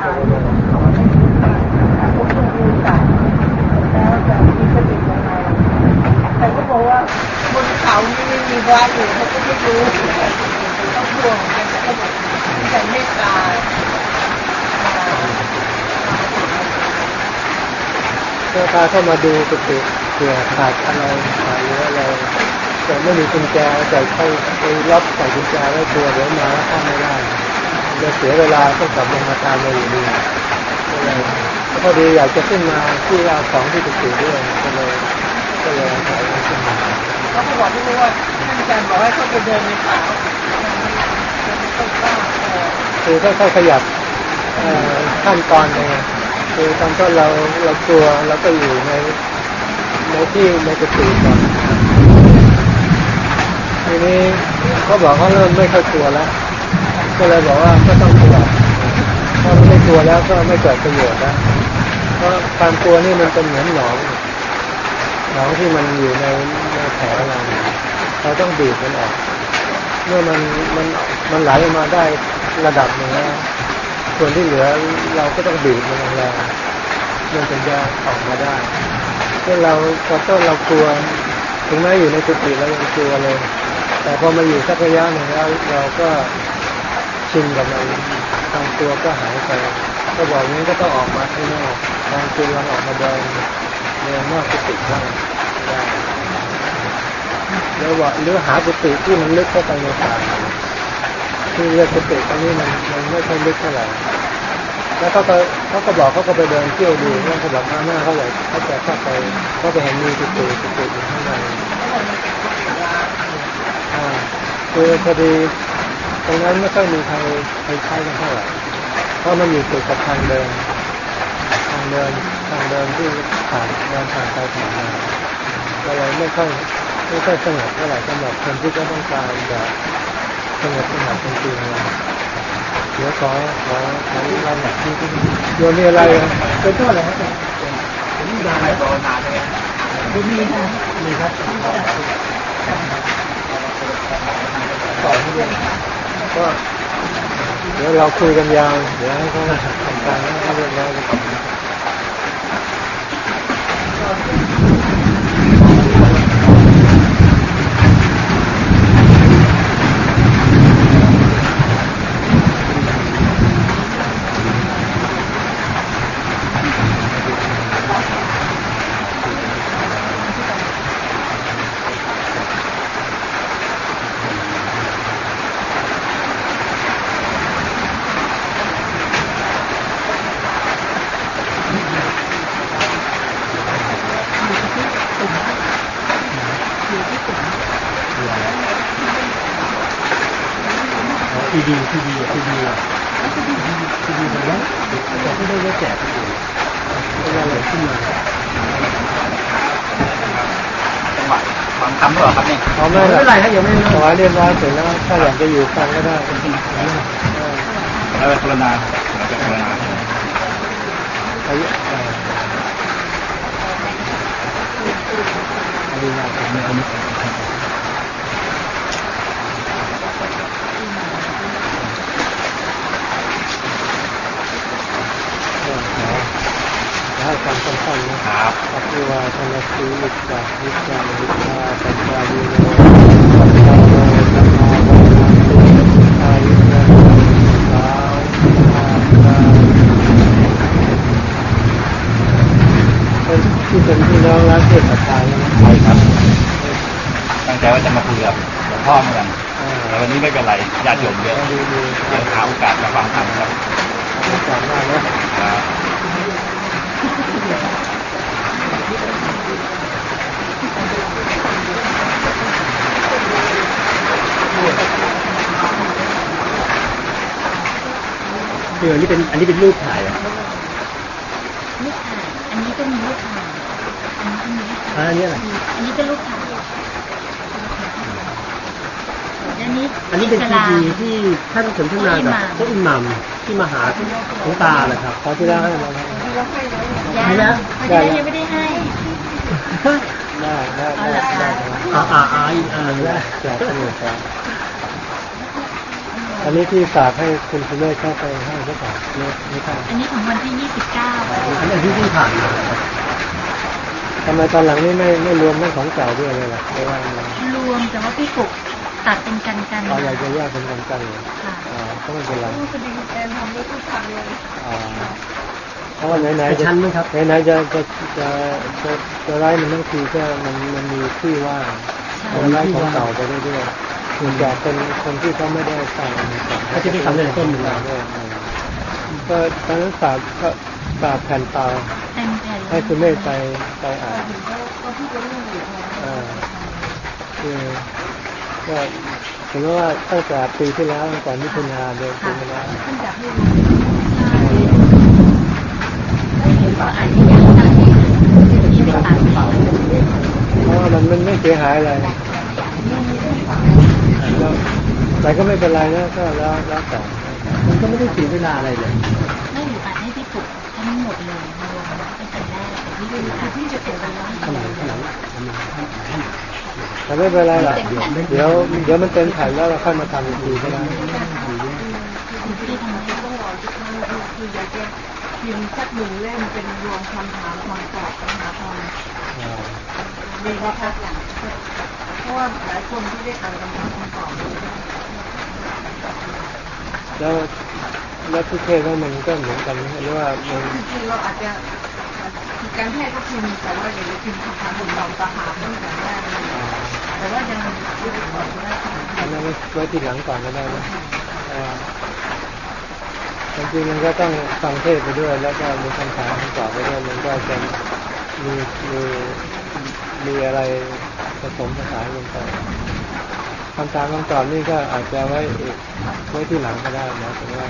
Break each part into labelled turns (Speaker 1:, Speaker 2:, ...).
Speaker 1: แล้วจะมีสติยังไงแต่ก็บอกว่าบนเขานี่ไม่มีวัดอยู่เขาก็ไม่รู้ต้องห่วงกันก็บอกแต่เมตตา
Speaker 2: ก็พาเข้ามาดูกุฏิเผื่อขาดอะไรขาดหรืออะไรแต่ไม่มีกุญแจแต่ใครไปรับใส่กุญแจไว้ตัวเดี๋ยวมาแล้วเข้าไม่ได้ จะเสียเวลาต้องกลับลงมาตามมาอยู่ดีก็เลยพอดีอยากจะขึ้นมาที่เอาของที่กุฏิด้วยก็เลยก็เลยอาศัยขึ้นมา
Speaker 1: เขาก็บอกที่รู้ว่าท่านอาจารย์บอกให้เขาไปเดินในป่า
Speaker 2: คือค่อยๆขยับขั้นตอนไปไงคือตอนต้นเราเรากลัวเราก็อยู่ในในที่ในกุฏิก่อนทีนี้เขาบอกเขาเริ่มไม่ค่อยกลัวแล้ว ก็เลยบอกว่าก็ต้องขยับถ้าไม่กลัวแล้วก็ไม่เกิดประโยชน์แล้วเพราะความกลัวนี่มันเป็นเหมือนหนองหนองที่มันอยู่ในในแผลเราเราต้องบีบมันออก เมื่อมันมันมันไหลออกมาได้ระดับหนึ่งแล้วส่วนที่เหลือเราก็ต้องบีบมันแรงมันถึงจะออกมาได้เช่นเราพอต้นเรากลัวถึงแม้อยู่ในกุฏิเรายังกลัวเลย แต่พอมาอยู่สักระยะหนึ่งแล้วเราก็ ชินกับมันความกลัวก็หายไปก็บอกนี้ก็ต้องออกมาข้างนอกบางทีเราออกมาเดินเดินนอกกุฏิบ้างแล้วว่าหรือหากุฏิที่มันลึกเข้าไปในป่าที่เรียกกุฏิตรงนี้มันมันไม่ค่อยลึกเท่าไหร่แล้วเขาก็เขาก็บอกเขาก็ไปเดินเที่ยวดูว่าเขาบอกหน้าเขาเลยเขาจะเข้าไปเขาไปเห็นมีกุฏิกุฏิอยู่ข้างในอ่าคือพอดี รงนั้นไม่ค่อยมีใครใครใช้กันเท่าไหร่เพราะมันอยู่ติดกับทางเดิน ทางเดินทางเดินที่ผ่านเดินผ่านไปผ่านมาก็เลยไม่ค่อยไม่ค่อยสงบเท่าไหร่สำหรับคนที่ก็ต้องการแบบสงบสงบจริงๆเลยเดี๋ยวขอขอขอรับหนักที่ที่โยนมีอะไรเป็นต้นอะไรครับผมมีอะไรรอนานเลยมีนะมีครับต่อที่นี่ ก็เดี๋ยวเราคุยกันยาวเดี๋ยวให้เขาทำการให้เรียบร้อยไปก่อนทีดีทีดีทีดีทีดีทีดีมาแล้วแต่ไม่ได้ว่าแจกไม่ได้อะไรขึ้นมา
Speaker 3: จังหวะฟังคำหรือเปล่าครับเนี่ย
Speaker 2: เอาไม่เป็นไร ครับยังไม่ขอเรียบร้อยเสร็จแล้วถ้าอยากจะอยู่ฟังก็ได้
Speaker 3: แล้วกรณาเราจะกรณา
Speaker 2: อายุอ่ออายุมาก
Speaker 3: ไม่เอาไม่
Speaker 2: ขอให้ความสั้นๆนะ ครับอภิวาทนาสีลิกาลิกาลิกาปัญญาโยโนปัญญาโยสัมมาวัฏฏัตุอายุวัฒนะสาวอาคาเป็นที่เป็นพี่น้องรักเทศกาลนะ
Speaker 3: ใช่ครับ ตั้งใจว่าจะมาคุยกับหลวงพ่อเหมือนกัน
Speaker 2: อ่า
Speaker 3: แต่วันนี้ไม่เป็นไรญาติโยมเยอะ
Speaker 2: ดีดี
Speaker 3: เดี๋ยวหาโอกาสมาฟังธรรมครับ
Speaker 2: ขอบคุณมากนะ
Speaker 3: ครับ
Speaker 2: คืออันนี้เป็นอันนี้เป็นรูปถ่ายอะ
Speaker 4: ลูกถ่ายอันนี้ก็มีลูกถ่ายอันนี้ก็มีลูกถ่าย
Speaker 2: อันนี้อะไร
Speaker 4: อันนี้ก็ลูกถ่ายอันนี้
Speaker 2: อันนี้เป็น
Speaker 4: ส
Speaker 2: ซี
Speaker 4: ลา
Speaker 2: ดีที่ท่านสนทนากับพวกอิหมัมที่มาหาหลวงตาแหละครับเขาที่แล้วให้เรา
Speaker 4: ยัง
Speaker 2: ไม่ได้
Speaker 4: ไม่ได้ยังไม่ได้ให้
Speaker 2: ได้ได้
Speaker 4: เอา
Speaker 2: ได้
Speaker 4: ละ
Speaker 2: ได้
Speaker 4: ค่ะ
Speaker 2: อ่าอ่าอ่าอีกอ่าได้แจกสนุกครับ อันนี้ที่ฝากให้คุณคุณแม่เข้าไปให้หรือเปล่าไม่ไม่ใช่
Speaker 4: อันนี้ของวันที่29
Speaker 2: อันนี้ที่ที่ผ่านทำไมตอนหลังนี่ไม่ไม่รวมเรื่องของเก่าด้วยเลยล่ะเพราะว่ามัน
Speaker 4: รวมแต่ว่าพี่ปุกตัดเป็นกันกัน
Speaker 2: เราอยากจะแยกเป็นกันกันเลย
Speaker 4: ค่ะ
Speaker 2: อ่าก็ไม่เป็นไร
Speaker 1: ลูกคดีแอนทำด้วยทุกทางเลย
Speaker 2: อ่าเพราะว่าไหนๆจะไหนๆจะจะจะจะจะไล่มันทั้งทีก็มันมันมีที่ว่าง
Speaker 4: ใช่
Speaker 2: จะไล่ของเก่าไปเรื่อยๆ ส่วนใหญ่เป็นคนที่เขาไม่ได้ฟังเขาจะไม่ทำในต้นอยู่แล้วก็ตอนนั้นฝากก็ฝากแผ่นเปล่า
Speaker 4: เต็มแผ่น
Speaker 2: ให้คุณแม่ไปไปอ่าน
Speaker 1: ถึงก็ก็พี่ก็ลูกอยู่นะ
Speaker 2: อ่าคือก็ถือว่าตั้งแต่ปีที่แล้วก่อนมิถุนาเดือนปีที่แล้ว
Speaker 1: ท่านอยากให้รู้
Speaker 4: เห็นว่าอันนี้ยังตัดที่ได้ตัด
Speaker 2: เพราะว่ามันมันไม่เสียหายอะไร แล้วแต่ก็ไม่เป็นไรนะก็แล้วแล้วแต่มันก็ไม่ได้เสียเวลาอะไรเลย
Speaker 4: ไม่อยู่ตัดให้พี่ปุกทั้งหมดเลยรวมเป็นแต่แรกแต่พี่ดูตัดที่จะเก็บไว้ว่า
Speaker 2: ขนมขนมแต่ไม่เป็นไรหรอกเดี๋ยวเดี๋ยวมันเป็นแผ่นแล้วเราค่อยมาทำอีกทีก็ได้
Speaker 4: ที่ทำให้
Speaker 1: ต้องรอทุกท่านคือคืออยากจะพิมพ์สักหนึ่งเล่มเป็นรวมคำถามความตอบปัญหาความ
Speaker 2: อ่า
Speaker 1: มีว่าพักหลังเพ ราะว่าหลายคนที่ได้อ่านคำถามคำตอบ
Speaker 2: แล้วแล้วที่เทศว่ามันก็เหมือนกันไหมหรือว่ามัน
Speaker 1: คือเราอาจจะคือการแพทย์ก็พิมพ์แต่ว่าอย่าไปพิมพ์คำถามบนรองตาหาตั้งแต่แรกเลย
Speaker 2: อ่า
Speaker 1: แต่ว่ายังไม่ได้บอกว่า
Speaker 2: อันนั้นไว้ทีหลังก่อนก็ได้นะอ่าจริงๆมันก็ต้องฟังเทศไปด้วย แล้วก็มีคำถามคำตอบไปด้วยมันก็จะมีมี มีอะไรผสมผสานลงไปคำถามคำตอบนี่ก็อาจจะไว้อีกไว้ที่หลังก็ได้นะแต่ว่า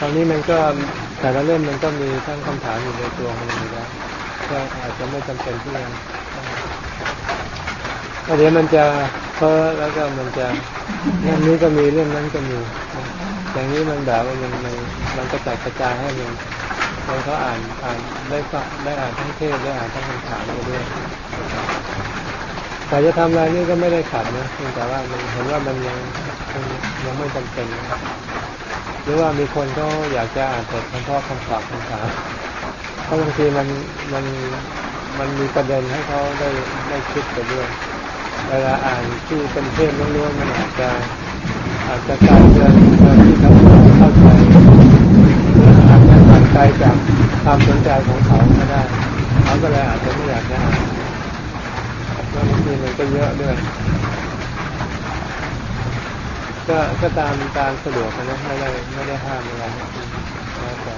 Speaker 2: ตอนนี้มันก็แต่ละเล่มมันก็มีทั้งคำถามอยู่ในตัวมันอยู่แล้วก็อาจจะไม่จำเป็นที่จะเดี๋ยวมันจะเพ้อแล้วก็มันจะเรื่องนี้ก็มีเรื่องนั้นก็มี อย่างนี้มันแบบว่ามันมันมันกระจายกระจายให้มันคนเขาอ่านอ่านได้ฟังได้อ่านทั้งเทศได้อ่านทั้งคำถามไปด้วยแต่จะทำอะไรนี่ก็ไม่ได้ขัดนะเพียงแต่ว่ามันเห็นว่ามันยังยังไม่จำเป็น หรือว่ามีคนเขาอยากจะอ่านแต่เฉพาะคำตอบคำถามเพราะบางทีมันมันมันมีประเด็นให้เขาได้ได้คิดไปด้วยเวลาอ่านที่เป็นเทศล้วนๆมันอาจจะ อาจจะกลายเป็นเรื่องที่เขาเข้าใจหรืออาจจะห่างไกลจากความสนใจของเขาก็ได้เขาก็เลยอาจจะไม่อยากจะอ่านแล้วบางทีมันก็เยอะด้วยก็ก็ตามตามสะดวกนะไม่ได้ไม่ได้ห้ามอะไรนะแล้วแต่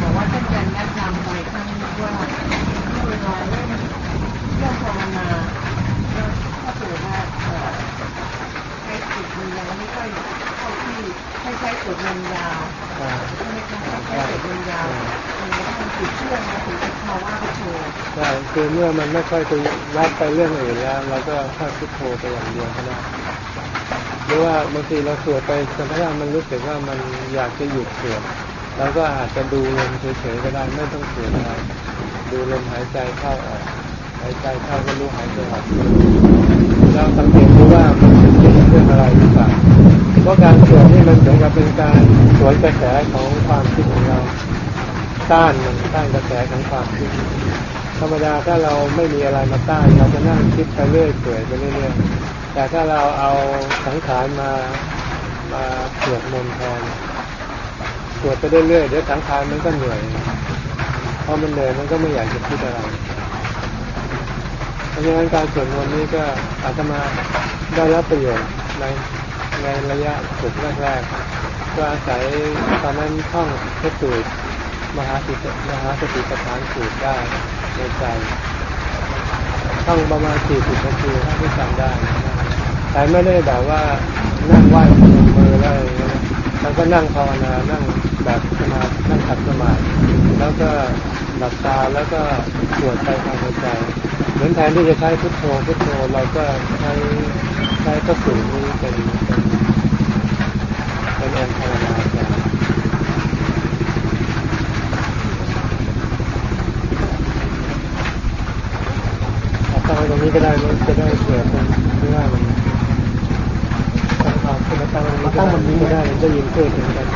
Speaker 1: บอกว่าท่านจะแนะนำไปครั้งว่าเวลาเรื่องเรื่องภาวนาถ้าเกิดว่าใช้จิตมันยังไม่ค่อยเข้าที่ให้ใช้สวดมนต์ยาว
Speaker 2: อ่า
Speaker 1: ใช่ไหมคะใช้สวดมนต์ยาวมันจะทำจิตเชื่องมาถึงภาวะไปโชว์
Speaker 2: ใช่คือเมื่อมัน ไม่ค่อยไปรับไปเรื่องอื่นแล้วเราก็แค่พุทโธไปอย่างเดียวก็ได้หรือว่าบางทีเราสวดไปจนกระทั่งมันรู้สึกว่ามันอยากจะหยุดสวดเราก็อาจจะดูลมเฉยๆก็ได้ไม่ต้องสวดอะไรดูลมหายใจเข้าออกหายใจเข้าก็รู้หายใจออกแล้วสังเกตดูว่ามันเป็นเกี่ยวกับเรื่องอะไรหรือเปล่าเพราะการสวดนี่มันเหมือนกับเป็นการสวนกระแสของความคิดของเราต้านมันต้านกระแสของความคิด ธรรมดาถ้าเราไม่มีอะไรมาต้านเราจะนั่งคิดไปเรื่อยเปื่อยไปเรื่อยๆแต่ถ้าเราเอาสังขารมามาสวดมนต์แทนสวดไปเรื่อยๆเดี๋ยวสังขารมันก็เหนื่อยพอมันเหนื่อยมันก็ไม่อยากจะคิดอะไรเพราะฉะนั้นการสวดมนต์นี้ก็อาตมาได้รับประโยชน์ในในระยะฝึกแรกๆก็อาศัยตอนนั้นท่องพระสูตรมหาสติมหาสติปัฏฐานสูตรได้ ในใจท่องประมาณสี่สิบนาทีถ้าที่จำได้ แต่ไม่ได้แบบว่านั่งไหว้มมือแล้วอะไรอย่างเงี้ยมันก็นั่งภาวนา นั่งแบบสมาธินั่งขัดสมาธิแล้วก็หลับตาแล้วก็สวดไปภายในใจ เหมือนแทนที่จะใช้พุทโธพุทโธเราก็ใช้ใช้พระสูตรนี้เป็นเป็นเป็นองค์ภาวนาแทน นี้ก็ได้มันจะได้เผื่อคนที่ว่ามันตั้งเอาขึ้นมาตั้งมาตั้งวันนี้ก็ได้จะยินเพื่อถึงกัน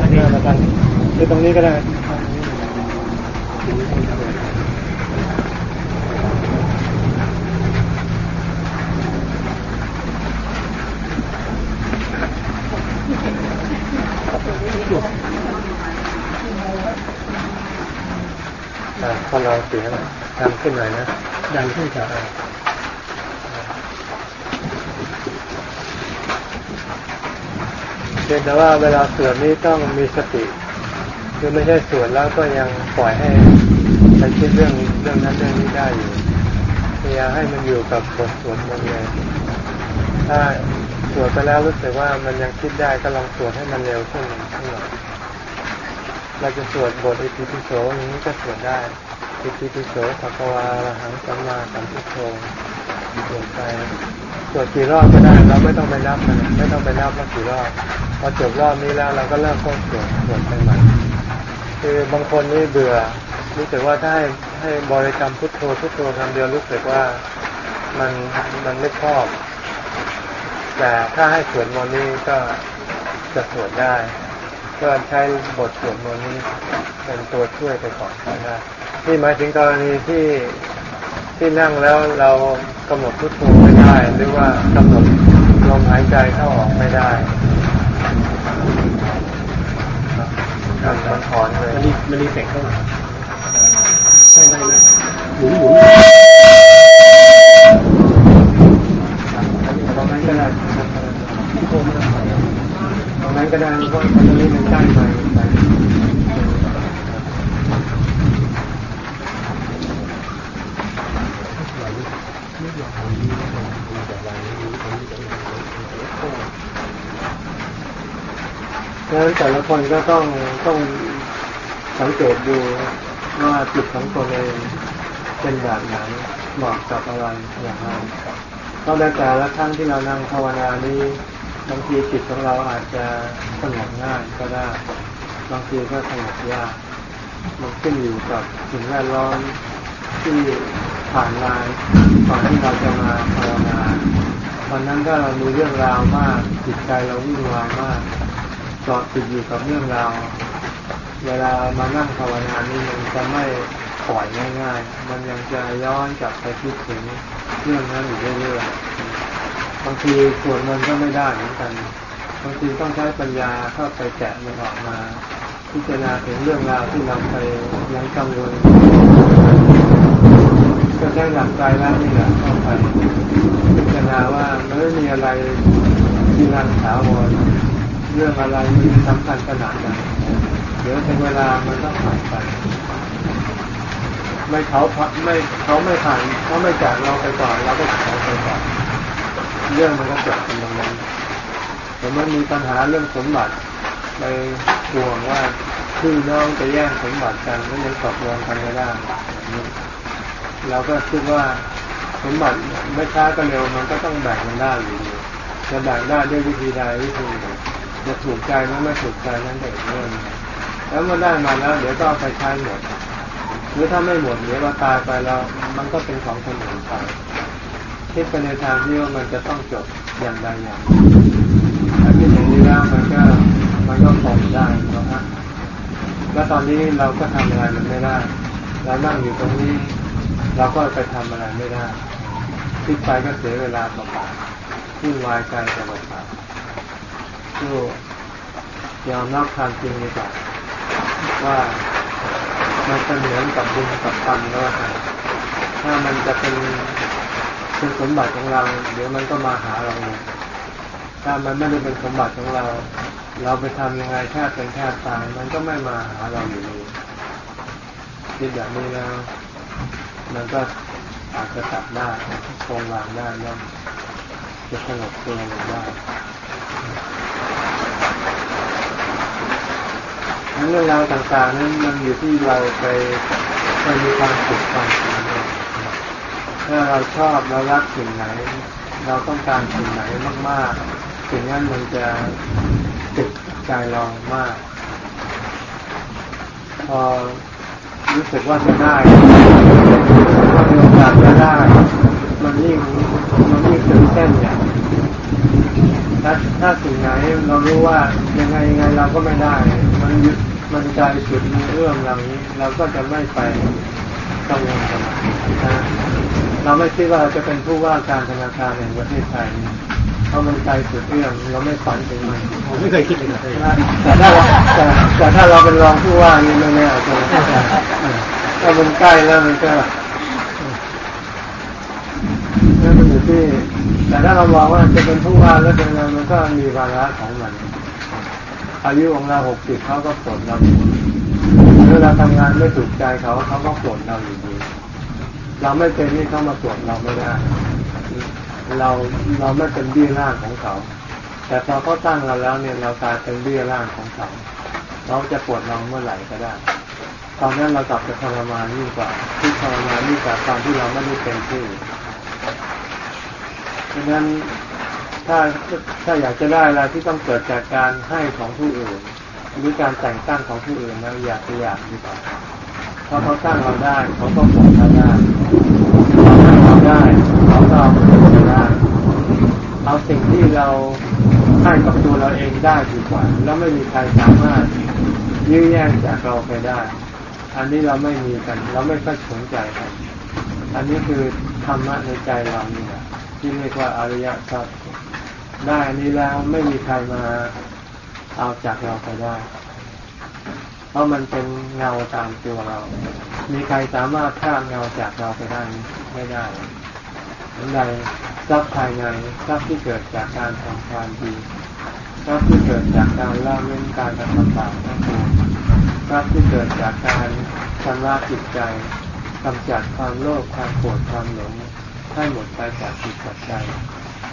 Speaker 2: อันนี้มาตั้งคือตรงนี้ก็ได้ อ่าพอเราเสียงดังขึ้นหน่อยนะ ดังขึ้นจากเพียงแต่ว่าเวลาสวดนี้ต้องมีสติ คือไม่ใช่สวดแล้วก็ยังปล่อยให้ไปคิดเรื่องเรื่องนั้นเรื่องนี้ได้อยู่พยายามให้มันอยู่กับบทสวดมนต์เลยถ้าสวดไปแล้วรู้สึกว่ามันยังคิดได้ก็ลองสวดให้มันเร็วขึ้นขึ้นหน่อยเราจะสวดบทอิติปิโสอย่างนี้ก็สวดได้ อิติปิโสสัพวาระหังสัมมาสัมพุทโธสวดไปสวดกี่รอบก็ได้ เราไม่ต้องไปนับมันไม่ต้องไปนับว่ากี่รอบพอจบรอบนี้แล้วเราก็เริ่มต้นสวดสวดไปใหม่คือบางคนนี่เบื่อ รู้สึกว่าถ้าให้ให้บริกรรมพุทโธพุทโธคำเดียวรู้สึกว่ามันมันไม่ชอบ แต่ถ้าให้สวดมนต์นี้ก็จะสวดได้ ก็ใช้บทสวดมนต์นี้เป็นตัวช่วยไปก่อนก็ได้ที่หมายถึงกรณีที่ที่นั่งแล้วเรากำหนดพุทโธไม่ได้ หรือว่ากำหนดลมหายใจเข้าออกไม่ได้มันถอนเลย
Speaker 3: มันรีมันรีเฟกเข้ามาใช่ได้ไหมหมุนหมุน
Speaker 2: ตรงนั้นก็ได้ต รงนั้นก็ได้เพราะตรงนี้มันใกล้ไปดังนั้นแต่ละคนก็ต้องต้องสังเกตดูว่าจิตของตัวเองเป็นแบบไหนเหมาะกับอะไรอย่างไรก็แล้วแต่ละครั้งที่เรานั่งภาวนานี้ บางทีจิตของเราอาจจะสงบง่ายก็ได้ บางทีก็สงบยากมันขึ้นอยู่กับสิ่งแวดล้อมที่ผ่านมาก่อนที่เราจะมาภาวนาวันนั้นก็เรามีเรื่องราวมากจิตใจเราวุ่นวายมากเกาะติดอยู่กับเรื่องราวเวลามานั่งภาวนานี่มันจะไม่ปล่อยง่าย ๆ มันยังจะย้อนกลับไปคิดถึงเรื่องนั้นอยู่เรื่อยๆ บางทีสวดมันต์ก็ไม่ได้เหมือนกัน บางทีต้องใช้ปัญญาเข้าไปแกะมันออกมา พิจารณาถึงเรื่องราวที่เราไปยังกังวลก็ใช้หลักใจแล้วนี่แหละเข้าไปพิจารณาว่ามันไม่มีอะไรที่รังถาวรเรื่องอะไรมันสำคัญขนาดไหนเดี๋ยวถึงเวลามันต้องผ่านไป ไม่เขาไม่เขาไม่ผ่านเขาไม่จากเราไปก่อนเราก็เขาไปก่อน เรื่องมันก็จบเป็นตรงนั้นแต่มันมีปัญหาเรื่องสมบัติไปห่วงว่าพี่น้องจะแย่งสมบัติกันแล้วยังตกลงกันไม่ได้เราก็คิดว่าสมบัติไม่ช้าก็เร็วมันก็ต้องแบ่งกันได้อยู่จะแบ่งได้ด้วยวิธีใดวิธีหนึ่งจะถูกใจหรือไม่ถูกใจนั่นเองเรื่องหนึ่งแล้วเมื่อได้มาแล้ว เดี๋ยวก็เอาไปใช้หมดหรือถ้าไม่หมดเดี๋ยวเราตายไปแล้ว มันก็เป็นของคนอื่นไป คิดไปในทางที่ว่ามันจะต้องจบอย่างใดอย่างหนึ่งถ้าคิดอย่างนี้แล้วมันก็มันก็ปลงได้นะฮะแล้วตอนนี้เราก็ทำอะไรมันไม่ได้เรานั่งอยู่ตรงนี้ เราก็ไปทำอะไรไม่ได้คิดไปก็เสียเวลาเปล่าๆวุ่นวายใจต่เปล่าๆสู้ยอมรับความจริงดีกว่าว่ามันจะเหมือนกับบุญกับกรรมก็แล้วกันถ้ามันจะเป็น เป็นสมบัติของเรา เดี๋ยวมันก็มาหาเรา ถ้ามันไม่ได้เป็นสมบัติของเรา เราไปทำยังไงแค่เป็นแค่ตายมันก็ไม่มาหาเราอยู่ดีคิดแบบนี้แล้วมันก็อาจจะตัดได้คงวางได้แล้วจะสงบตัวลงได้เรื่องราวต่างๆนั้นมันอยู่ที่เราไปไปมีความสุขความสุข ถ้าเราชอบเรารักสิ่งไหน เราต้องการสิ่งไหนมากๆสิ่งนั้นมันจะติดใจเรามาก พอรู้สึกว่าจะได้ว่ามีโอกาสจะได้ มันยิ่งมันยิ่งตื่นเต้นเนี่ยถ้าถ้าสิ่งไหนเรารู้ว่ายังไงยังไงเราก็ไม่ได้ มันยึดมันใจสุดมือเอื้อมเรานี้ เราก็จะไม่ไปกังวลกับมันนะ เราไม่คิดว่าเราจะเป็นผู้ว่าการธนาคารแห่งประเทศไทยเพราะมันใจสุดเอื้อมเราไม่ฝันถึงมัน
Speaker 3: ผมไม่เคยคิดเลยนะ
Speaker 2: แต่ถ้าเราแต่ถ้าเราเป็นรองผู้ว่านี่ไม่แน่ใช่ไหมถ้ามันใกล้แล้วมันก็นั่นมันอยู่ที่ แต่ถ้าเรามองว่าจะเป็นผู้ว่าแล้วเป็นอะไรมันก็มีวาระของมันอายุของเราหกสิบเขาก็ปลดเราเวลาทำงานไม่ถูกใจเขาเขาก็ปลดเราอยู่ดี เราไม่เป็นนี่เขามาปลดเราไม่ได้ เราเราไม่เป็นบี้ร่างของเขา แต่พอเขาตั้งเราแล้วเนี่ยเรากลายเป็นบี้ร่างของเขา เราจะปวดเราเมื่อไหร่ก็ได้ ตอนนั้นเรากลับจะทรมานยิ่งกว่าที่ทรมานยิ่งกว่าตอนที่เราไม่ได้เป็นที่ดังนั้นถ้าถ้าอยากจะได้อะไรที่ต้องเกิดจากการให้ของผู้อื่นหรือการแต่งตั้งของผู้อื่นนะอยากจะอยากดีกว่า เพราะเขาตั้งเราได้เขาก็ปลดเราได้เขาให้เราได้เขาก็เอาไปได้เอาสิ่งที่เราให้กับตัวเราเองได้ดีกว่า แล้วไม่มีใครสามารถยื้อแย่งจากเราไปได้ อันนี้เราไม่มีกัน เราไม่ค่อยสนใจกันอันนี้คือธรรมะในใจเราเนี่ยที่เรียกว่าอริยสัจได้นี้แล้วไม่มีใครมาเอาจากเราไปได้ ราะมันเป็นเงาตามตัวเรา มีใครสามารถข้ามเงาจากเราไปได้ไม่ได้เหมือนใดทรัพย์ภายในทรัพย์ที่เกิดจากการทำความดีทรัพย์ที่เกิดจากการละเว้นการกระทำบาปทั้งปวงทรัพย์ที่เกิดจากการชำระจิตใจกำจัดความโลภความโกรธความหลงให้หมดไปจากจิตจากใจ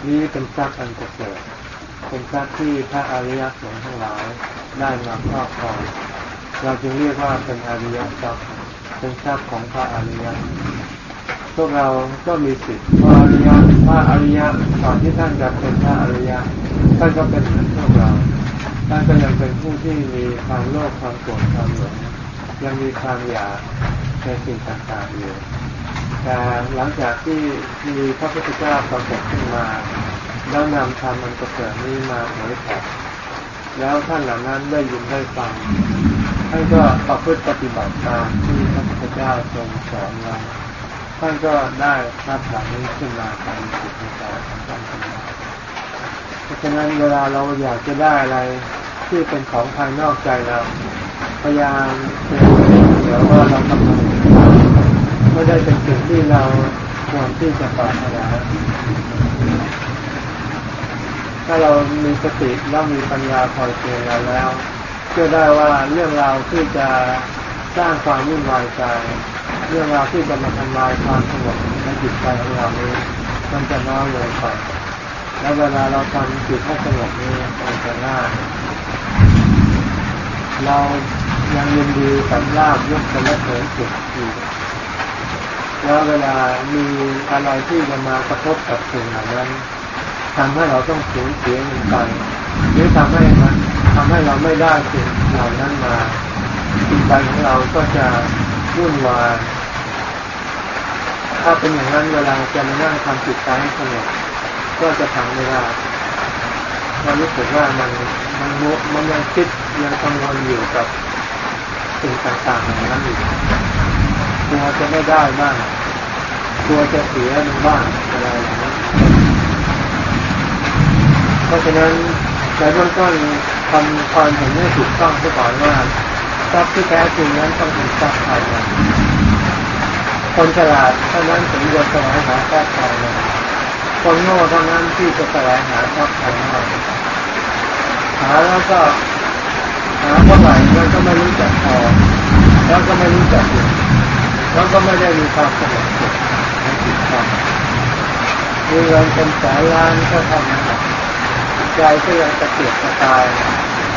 Speaker 2: นี่เป็นทรัพย์อันประเสริฐเป็นทรัพย์ที่พระอริยสงฆ์ทั้งหลายได้มาครอบครอง เราจึงเรียกว่าเป็นอริยทรัพย์เป็นทรัพย์ของพระอริยพวกเราก็มีสิทธิ์พระอริยพระอริยก่อนที่ท่านจะเป็นพระอริยท่านก็เป็นเหมือนพวกเราท่านก็ยังเป็นผู้ที่มีความโลภความโกรธความหลงยังมีความอยากในสิ่งต่างๆอยู่แต่หลังจากที่มีพระพุทธเจ้าปรากฏขึ้นมาแล้วนำธรรมมันประเสริฐนี้มาเผยแผ่แล้วท่านเหล่านั้นได้ยินได้ฟัง ท่านก็ประพฤติปฏิบัติตามที่พระพุทธเจ้าทรงสอนไว้ท่านก็ได้รับหลังนี้ขึ้นมาภายในจิตใจของท่านขึ้นมาเพราะฉะนั้นเวลาเราอยากจะได้อะไรที่เป็นของภายนอกใจเรา พยายามเป็นเดี๋ยวว่าเรากำลังไม่ได้เป็นสิ่งที่เราควรที่จะปรารถนาถ้าเรามีสติแล้วมีปัญญาคอยเตือนเราแล้ว เชื่อได้ว่าเรื่องราวที่จะสร้างความวุ่นวายใจ เรื่องราวที่จะมาทำลายความสงบในจิตใจของเรานี้มันจะน้อยลงไปแล้วเวลาเราทำจิตให้สงบนี้มันจะง่ายเรายังยินดีกับลาบยกสรรเสริญจิตอยู่แล้วเวลามีอะไรที่จะมากระทบกับสิ่งเหล่านั้นทำให้เราต้องสูญเสียเงินไปหรือทำให้มันำให้เราไม่ได้สิ่งเหล่านั้นมาจิตใจของเราก็จะวุ่นวายถ้าเป็นอย่างนั้นเวลาจะมานั่งทำจิตใจให้สงบก็จะทำไม่ได้เรารู้สึกว่ามันมันมุมันยังคิดยังกังวลอยู่กับสิ่งต่างๆอย่างนั้นอยู่กลัวจะไม่ได้บ้างกลัวจะเสียบ้างอะไรอย่างนี้เพราะฉะนั้นในเบื้องต้น ทำความเห็นให้ถูกต้องซะก่อนว่าทรัพย์ที่แท้จริงนั้นต้องเป็นทรัพย์ภายในคนฉลาดเท่านั้นถึงจะแสวงหาทรัพย์ภายในคนโง่เท่านั้นที่จะแสวงหาทรัพย์ภายนอกหาแล้วก็หาเท่าไหร่มันก็ไม่รู้จักพอแล้วก็ไม่รู้จักหยุดแล้วก็ไม่ได้มีความสงบสุขในจิตใจมีเงินเป็นแสนล้านก็ทำใจก็ยังกระเตียกกระตาย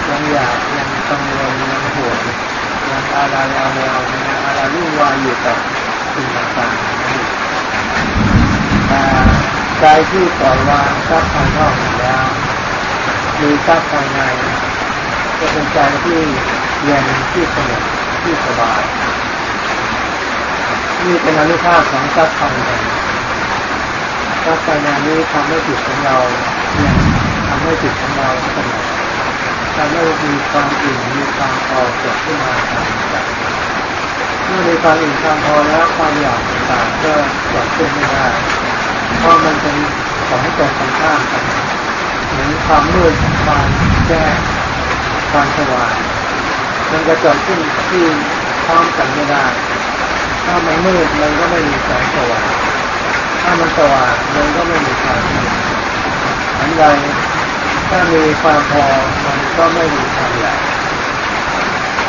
Speaker 2: ยังอยากยังกังวลยังห่วงยังอะไรอะไรยังอะไรรุ่วายอยู่กับสิ่งต่างๆแต่ใจที่ปล่อยวางทรัพย์ภายนอกแล้วมีทรัพย์ภายในจะเป็นใจที่เย็นที่สงบที่สบายนี่เป็นอนุภาพของทรัพย์ภายในทรัพย์ภายในนี้ทำให้จิตของเราเนี่ยทำให้จิตของเราสงบ ทำให้มีความอิ่มมีความพอเกิดขึ้นมาภายในใจเมื่อมีความอิ่มความพอแล้วความอยากต่างก็เกิดขึ้นไม่ได้เพราะมันเป็นของตรงกันข้ามกันเหมือนความมืดความแจ้งความสว่างมันจะเกิดขึ้นที่พร้อมกันไม่ได้ ถ้ามันมืดมันก็ไม่มีแสงสว่างถ้ามันสว่างมันก็ไม่มีความมืดอันใด ถ้ามีความพอมันก็ไม่มีความอยาก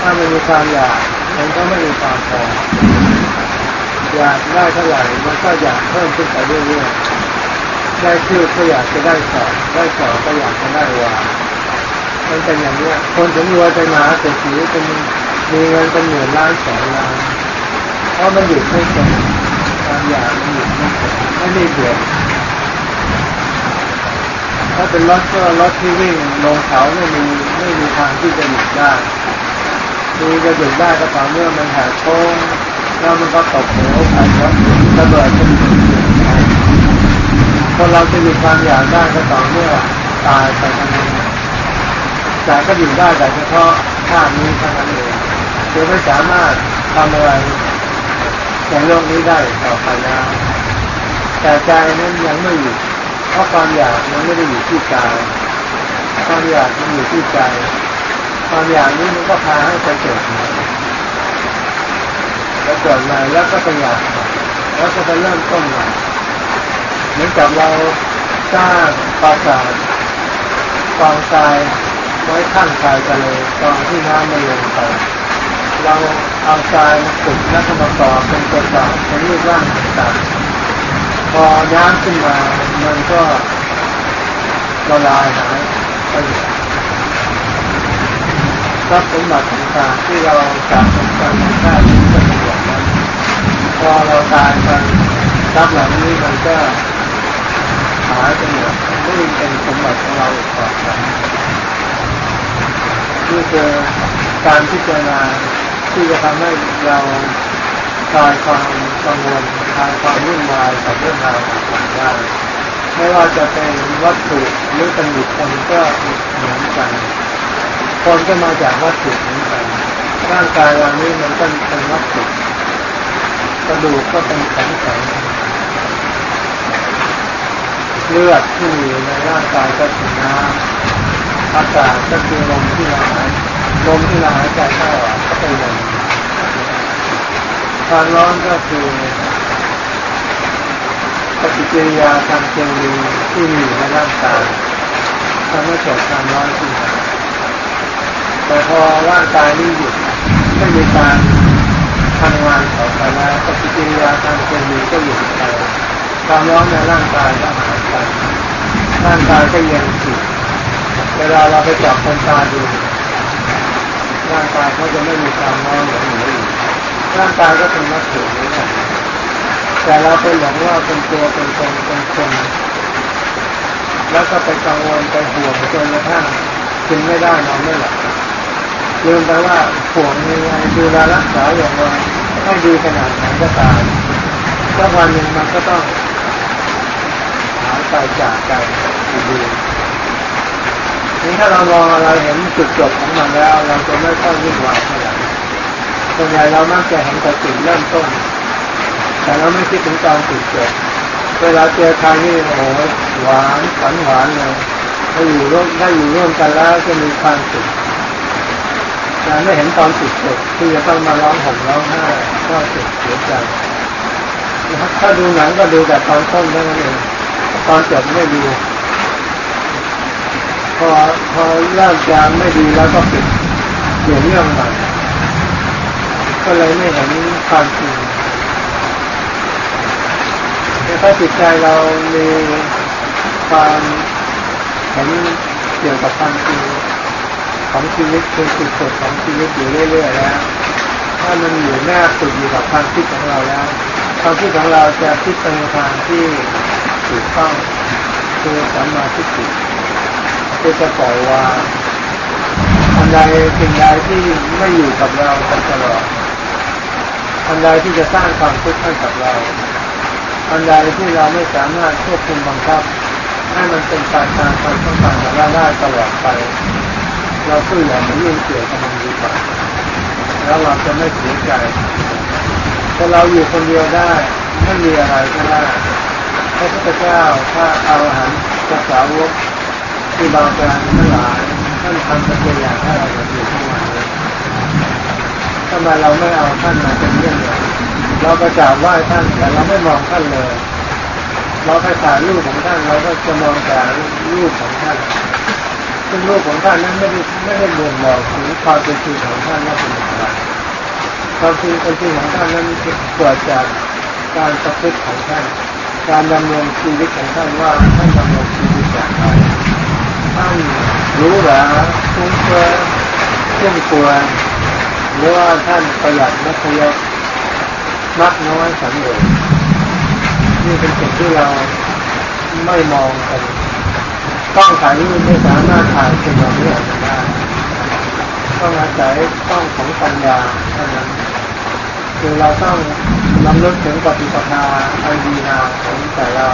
Speaker 2: ถ้าไมันมีความอยากมันก็ไม่มีความพออยากได้เท่าไหร่มันก็อยากเพิ่มขึ้นไปเรื่อยๆได้ชื่อก็อยากจะได้สอบได้สอบก็อยากจะได้วามันเป็นอย่างนี้คนถึงรวยไปมาเศรษฐีเป็นมีเงินเป็นหมื่นล้านแสนล้านเพราะมันอยู่ไม่เฉยความอยากมันอยู่ไม่เฉยไม่ได้เบื่อ ถ้าเป็นรถก็รถที่วิ่งลงเขาไม่มีไม่มีทางที่จะหยุดได้มีจะหยุดได้ก็ต่อเมื่อมันแหกโค้งแล้วมันก็ตกเหวใส่รถระเบิดขึ้นคนเราจะหยุดความอยากได้ก็ต่อเมื่อตายไปทางนี้แต่ก็อยู่ได้แต่เฉพาะชาตินี้เท่านั้นเองคือไม่สามารถทำอะไรในโลกนี้ได้ต่อไปแล้วแต่ใจนั้นยังไม่อยู่ เพราะความอยากมันไม่ได้อยู่ที่กายความอยากมันอยู่ที่ใจ ความอยากนี้มันก็พาให้ไปเกิดม่แล้วเกิดม่แล้วก็ไปอยากแล้วก็ไปเริ่มต้นใหม่เหมือนกับเราสร้างปราสาทกองทรายไว้ข้างชายทะเลตอนที่น้ำมันลงไปเราเอาทรายมาขุดแล้วก็มาต่อเป็นตัวต่อเป็นรูปร่างต่างๆ พอน้ำขึ้นมา มันก็ละลายหายไปทรัพย์สมบัติต่างๆที่เราสะสมกันได้ก็เป็นอย่างนั้นพอเราตายไปทรัพย์เหล่านี้มันก็หายไปหมดไม่เป็นสมบัติของเราอีกต่อไปนี่คือการพิจารณาที่จะทำให้เรา คลายความกังวลคลายความวุ่นวายกับเรื่องราวต่างๆได้ไม่ว่าจะเป็นวัตถุหรือเป็นบุคคลก็เหมือนกันคนก็มาจากวัตถุเหมือนกันร่างกายเรานี้มันก็เป็นวัตถุกระดูกก็เป็นแข็งแข็งเลือดที่มีในร่างกายก็เป็นน้ำอากาศก็คือลมที่เราหายลมที่เราหายใจเข้าออกก็เป็นลม ความร้อนก็คือปฏิกิริยาทางเคมีที่มีในร่างกายทำให้เกิดความร้อนขึ้นมาแต่พอร่างกายนี้หยุดไม่มีการทำงานต่อไปแล้วปฏิกิริยาทางเคมีก็หยุดไปความร้อนในร่างกายก็หายไปร่างกายก็เย็นสิเวลาเราไปจับคนตาดูร่างกายเขาจะไม่มีความร้อนเหมือน ร่างกายก็เป็นวัตถุนี้แหละแต่เราไปหลงว่าเป็นตัวเป็นตนเป็นคนแล้วก็ไปกังวลไปห่วงจนกระทั่งกินไม่ได้นอนไม่หลับลืมไปว่าห่วงยังไงดูแลรักษาอย่างไรให้ดีขนาดไหนก็ตามสักวันหนึ่งมันก็ต้องหายไปจากใจอยู่ดีนี่ถ้าเรามองอะไรเห็นจุดจบของมันแล้ว เราจะไม่ค่อยวุ่นวายเท่าไหร่ ส่วนใหญ่เรามักจะเห็นแต่จุดเริ่มต้น แต่เราไม่คิดถึงตอนจุดจบเวลาเจอใครนี่โอ้หวานฝันหวานเลยถ้าอยู่ร่วมถ้าอยู่ร่วมกันแล้วจะมีความสุขแต่ไม่เห็นตอนจุดจบที่จะต้องมาร้องห่มร้องไห้ก็เสียใจถ้าดูหนังก็ดูแต่ตอนต้นเท่านั้นเองตอนจบไม่ดูพอพอเริ่มจางไม่ดีแล้วก็ปิดเปลี่ยนเรื่องใหม่ ก็เลยไม่เห็นความจริงแต่ถ้าจิตใจเรามีความเห็นเกี่ยวกับความจริงของชีวิตคือจุดจบของชีวิตอยู่เรื่อย ๆ แล้ว ถ้ามันอยู่แนบติดอยู่กับความคิดของเราแล้ว ความคิดของเราจะคิดไปในทางที่ถูกต้องคือสัมมาทิฏฐิคือจะปล่อยวางอันใดสิ่งใดที่ไม่อยู่กับเราตลอด อันใดที่จะสร้างความทุกข์ให้กับเรา อันใดที่เราไม่สามารถควบคุมบังคับ ให้มันเป็นไปตามความต้องการของเราได้ตลอดไป เราก็อย่าไปยุ่งเกี่ยวกับมันดีกว่าแล้วเราจะไม่เสียใจถ้าเราอยู่คนเดียวได้ไม่มีอะไรก็ได้พระพุทธเจ้าถ้าเอาอาหารกระสาวกที่บางการทั้งหลายท่านทำเป็นตัวอย่างให้เราอยู่ทั้งวันเลย ทำไมเราไม่เอาท่านมาเป็นเรื่องเลยเราไปกราบไหว้ท่านแต่เราไม่มองท่านเลย เราไปถ่ายรูปของท่านเราก็จะมองแต่รูปของท่านซึ่งรูปของท่านนั้นไม่ได้ไม่ได้บ่งบอกถึงความเป็นจริงของท่านว่าเป็นอย่างไรความจริงเป็นจริงของท่านนั้นเกิดจากการประพฤติของท่าน การดำรงชีวิตของท่านว่าท่านดำรงชีวิตอย่างไรท่านรู้หราคุ้มเฟื่อชุ่มตัว หรือว่าท่านประหยัดมัธยมมักน้อยสันโดษนี่เป็นสิ่งที่เราไม่มองกันกล้องถ่ายรูปไม่สามารถถ่ายสิ่งเหล่านี้ออกมาได้ต้องอาศัยกล้องของปัญญาเท่านั้นคือเราต้องนำลึกถึงปฏิปทาไอดีนาของแต่ละ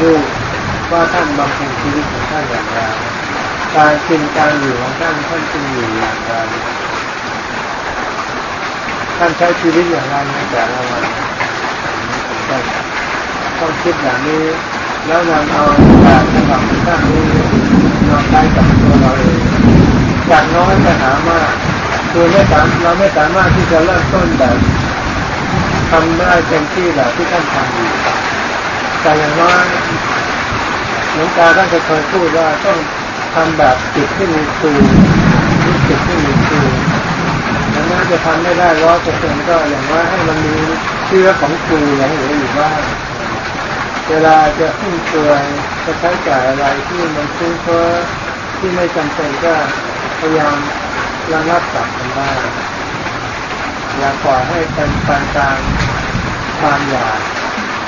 Speaker 2: รูปว่าท่านบำเพ็ญชีวิตของท่านอย่างไรการกินการอยู่ของท่านท่านจึงอยู่อย่างไร ท่านใช้ชีวิตอย่างไรในแต่ละวันต้องคิดอย่างนี้ แล้วนำเอาแบบฉบับของท่านนี้มาใช้กับตัวเราเองจากน้อยไปหามากคือไม่สามเราไม่สามารถที่จะเริ่มต้นแบบทำได้เต็มที่แบบที่ท่านทำอยู่แต่อย่างน้อยหลวงตาท่านเคยพูดว่าต้องทำแบบจิตที่มีครูจิตที่มี จะทำไม่ได้ร้อยเปอร์เซ็นก็อย่างว่าให้มันมีเชื้อของครูหลงเหลืออยู่บ้างเวลาจะฟุ่มเฟือยจะใช้จ่ายอะไรที่มันฟุ้งเฟ้อที่ไม่จำเป็นก็พยายามระงับจับกันได้อย่าปล่อยให้เป็นปานกลางความอยาก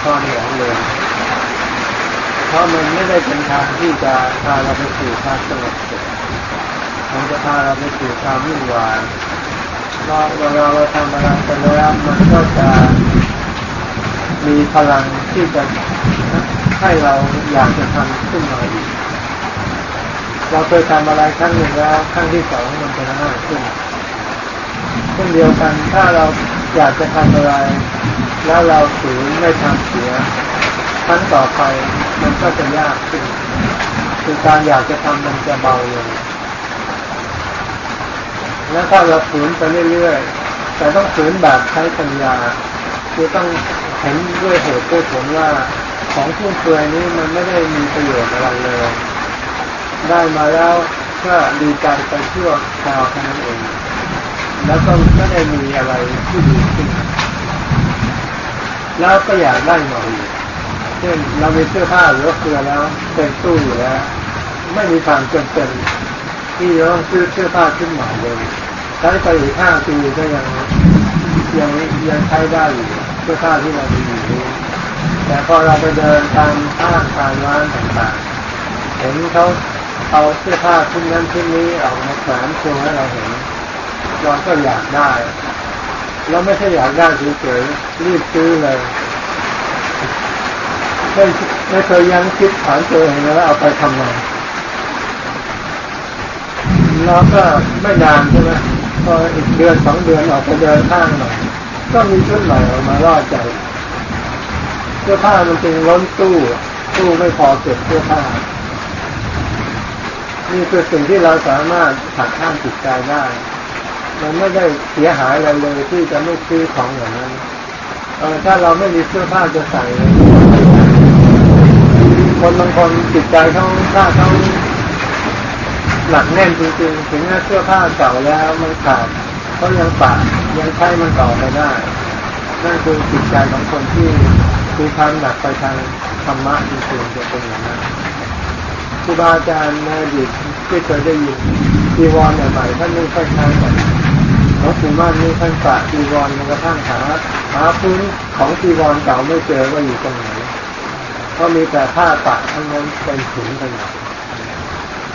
Speaker 2: ความหลงเลยเพราะมันไม่ได้เป็นทางที่จะพาเราไปสู่ความสงบสุขมันจะพาเราไปสู่ความวุ่นวาย เราเราเราทำอะไรไปแล้วมันก็จะมีพลังที่จะให้เราอยากจะทำขึ้นมาอีกเราเคยทำอะไรครั้งหนึ่งแล้วครั้งที่สองมันจะง่ายขึ้นเช่นเดียวกันถ้าเราอยากจะทำอะไร แล้วเราถือไม่ทำเสียครั้งต่อไปมันก็จะยากขึ้นคือการอยากจะทำมันจะเบาลง แล้วถ้าเราฝืนไปเรื่อยๆ แต่ต้องฝืนแบบใช้ปัญญา คือต้องเห็นด้วยเหตุด้วยผลว่าของฟุ่มเฟือยนี้มันไม่ได้มีประโยชน์อะไรเลย ได้มาแล้วก็ดีใจไปเชั่วคราวแค่นั้นเอง แล้วก็ไม่ได้มีอะไรที่ดีขึ้นแล้วก็อยากได้มาอีกเช่นเรามีเสื้อผ้าหรือเกลือแล้วเป็นตู้อยู่แล้ว ไม่มีความจำเป็น ที่จะต้องซื้อเสื้อผ้าขึ้นใหม่เลยใช้ไปอีกห้าปีก็ยังยังยังใช้ได้อยู่เสื้อผ้าที่เรามีอยู่แต่พอเราไปเดินตามห้างตามร้านต่างๆ เห็นเขาเอาเสื้อผ้าชุดนั้นชุดนี้ออกมาแขวนโชว์ให้เราเห็นเราก็อยากได้เราไม่ใช่อยากได้เฉยๆรีบซื้อเลยไม่ไม่เคยยังคิดถามตัวเองแล้วเอาไปทำไม เราก็ไม่นานใช่ไหมพออีกเดือนสองเดือนออกไปเดินห้างหน่อยก็มีชุดใหม่ออกมาล่อใจเสื้อผ้ามันเป็นล้นตู้ตู้ไม่พอเก็บเสื้อผ้านี่คือสิ่งที่เราสามารถหักข้ามจิตใจได้ มันไม่ได้เสียหายอะไรเลยที่จะไม่ซื้อของอย่างนั้นเออถ้าเราไม่มีเสื้อผ้าจะใส่คนบางคนจิตใจเขาถ้าเขา หนักแน่นจริงๆถึงแม้เสื้อผ้าเก่าแล้วมันขาดเขายังปากยังใช้มันต่อไปได้ นั่นคือจิตใจของคนที่คือทางหนักไปทางธรรมะจริงๆจะเป็นอย่างนั้นครูบาอาจารย์ในอดีตที่เคยได้ยินจีวรใหม่ๆท่านไม่ค่อยใช้กันหลวงปู่มั่นนี่ท่านปะจีวรมันกระทั่งหาหาพื้นของจีวรเก่าไม่เจอว่าอยู่ตรงไหนก็มีแต่ผ้าปะทั้งนั้นเป็นถุงกัน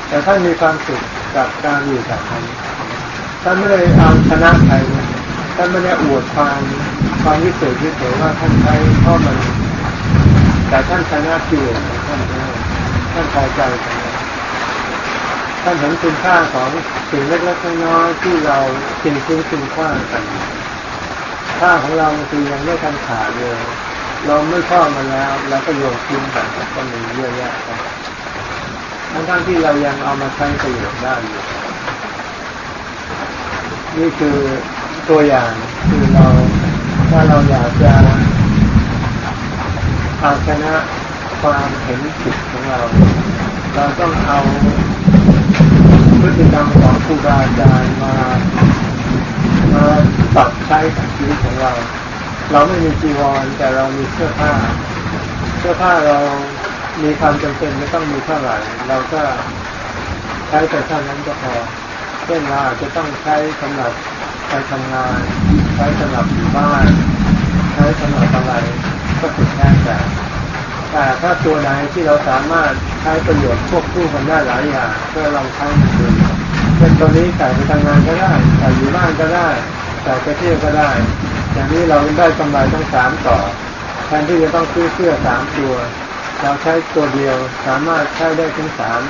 Speaker 2: แต่ท่านมีความสุขกับการอยู่กับท่านท่านไม่ได้เอาชนะใครนะท่านไม่ได้อวดความความวิเศษวิเศษว่าท่านใช้เพราะมัน แต่ท่านชนะกิเลสขอท่านได้ท่านพอใจท่านเห็นคุณค่าของสิ่งเล็กๆน้อยๆที่เราสิ่งคุ้นคุณค่ากันค่าของเราคือยังไม่ทันขาดเลย เราไม่ชอบมันแล้วเราก็โยนทิ้งไปก็มีเยอะแยะไป ทั้งๆที่เรายังเอามาใช้ประโยชน์ได้อยู่นี่คือตัวอย่างคือเราถ้าเราอยากจะเอาชนะความเห็นผิดของเรา เราต้องเอาพฤติกรรมของครูบาอาจารย์มามาปรับใช้กับชีวิตของเรา เราไม่มีจีวรแต่เรามีเสื้อผ้า เสื้อผ้าเรา มีความจำเป็นไม่ต้องมีเท่าไหร่ เราก็ใช้แต่เท่านั้นก็พอเช่นเราอาจจะต้องใช้สำหรับไปทำงาน ใช้สำหรับอยู่บ้านใช้สำหรับอะไรก็สุดแท้แต่แต่ถ้าตัวไหนที่เราสามารถใช้ประโยชน์ควบคู่กันได้หลายอย่างก็ลองใช้ดูเช่นตัวนี้ใส่ไปทำงานก็ได้ใส่อยู่บ้านก็ได้ใส่ไปเที่ยวก็ได้ อย่างนี้เราได้กำไรทั้งสามต่อแทนที่จะต้องซื้อเสื้อสามตัว เราใช้ตัวเดียวสามารถใช้ได้ถึงสาม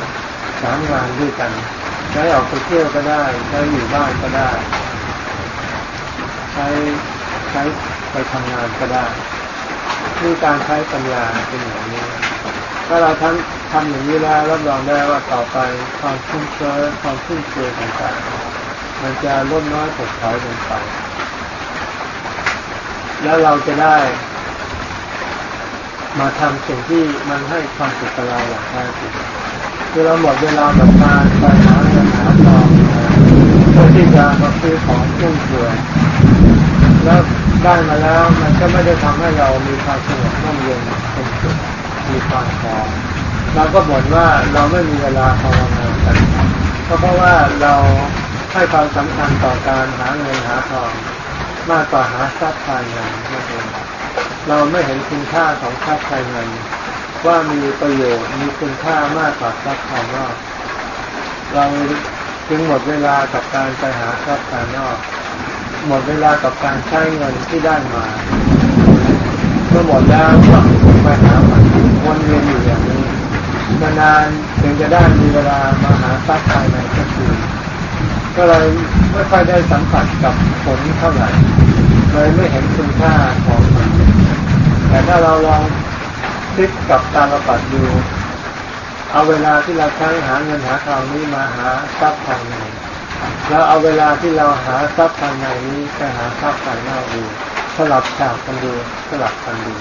Speaker 2: สามงานด้วยกัน ใช้ออกไปเที่ยวก็ได้ใช้อยู่บ้านก็ได้ ใช้ใช้ไปทำงานก็ได้นี่การใช้ปัญญาเป็นอย่างนี้ ถ้าเราทำทำอย่างนี้แล้วรับรองได้ว่าต่อไปความคุ้นเคยความคุ้นเคยต่างๆมันจะลดน้อยถดถอยลงไปแล้วเราจะได้ มาทำสิ่งที่มันให้ความสุขกับเราอย่างแท้จริงคือเราหมดเวลากับการไปหาเงินหาทองเพื่อที่จะมาซื้อของฟุ่มเฟือยแล้วได้มาแล้วมันก็ไม่ได้ทำให้เรามีความสงบร่มเย็นเป็นสุขมีความพอเราก็บ่นว่าเราไม่มีเวลาภาวนากันก็เพราะว่าเราให้ความสำคัญต่อการหาเงินหาทองมากกว่าหาทรัพย์ภายในนั่นเอง เราไม่เห็นคุณค่าของทรัพย์ภายในว่ามีประโยชน์มีคุณค่ามากกว่าทรัพย์ภายนอก เราจึงหมดเวลากับการไปหาทรัพย์ภายนอก หมดเวลากับการใช้เงินที่ได้มาเมื่อหมดแล้วก็ไปหาหมันวนเวียนอยู่อย่างนี้นานๆถึงจะได้มีเวลามาหาทรัพย์ภายในก็คือก็เลยไม่ค่อยได้สัมผัสกับผลเท่าไหร่เลยไม่เห็นคุณค่าของมัน แต่ถ้าเราลองคลิกกับตาลปัดดูเอาเวลาที่เราใช้หาเงินหาทองนี้มาหาทรัพย์ภายในแล้วเอาเวลาที่เราหาทรัพย์ภายในนี้ไปหาทรัพย์ภายนอกดูสลับฉากกันดูสลับกันดู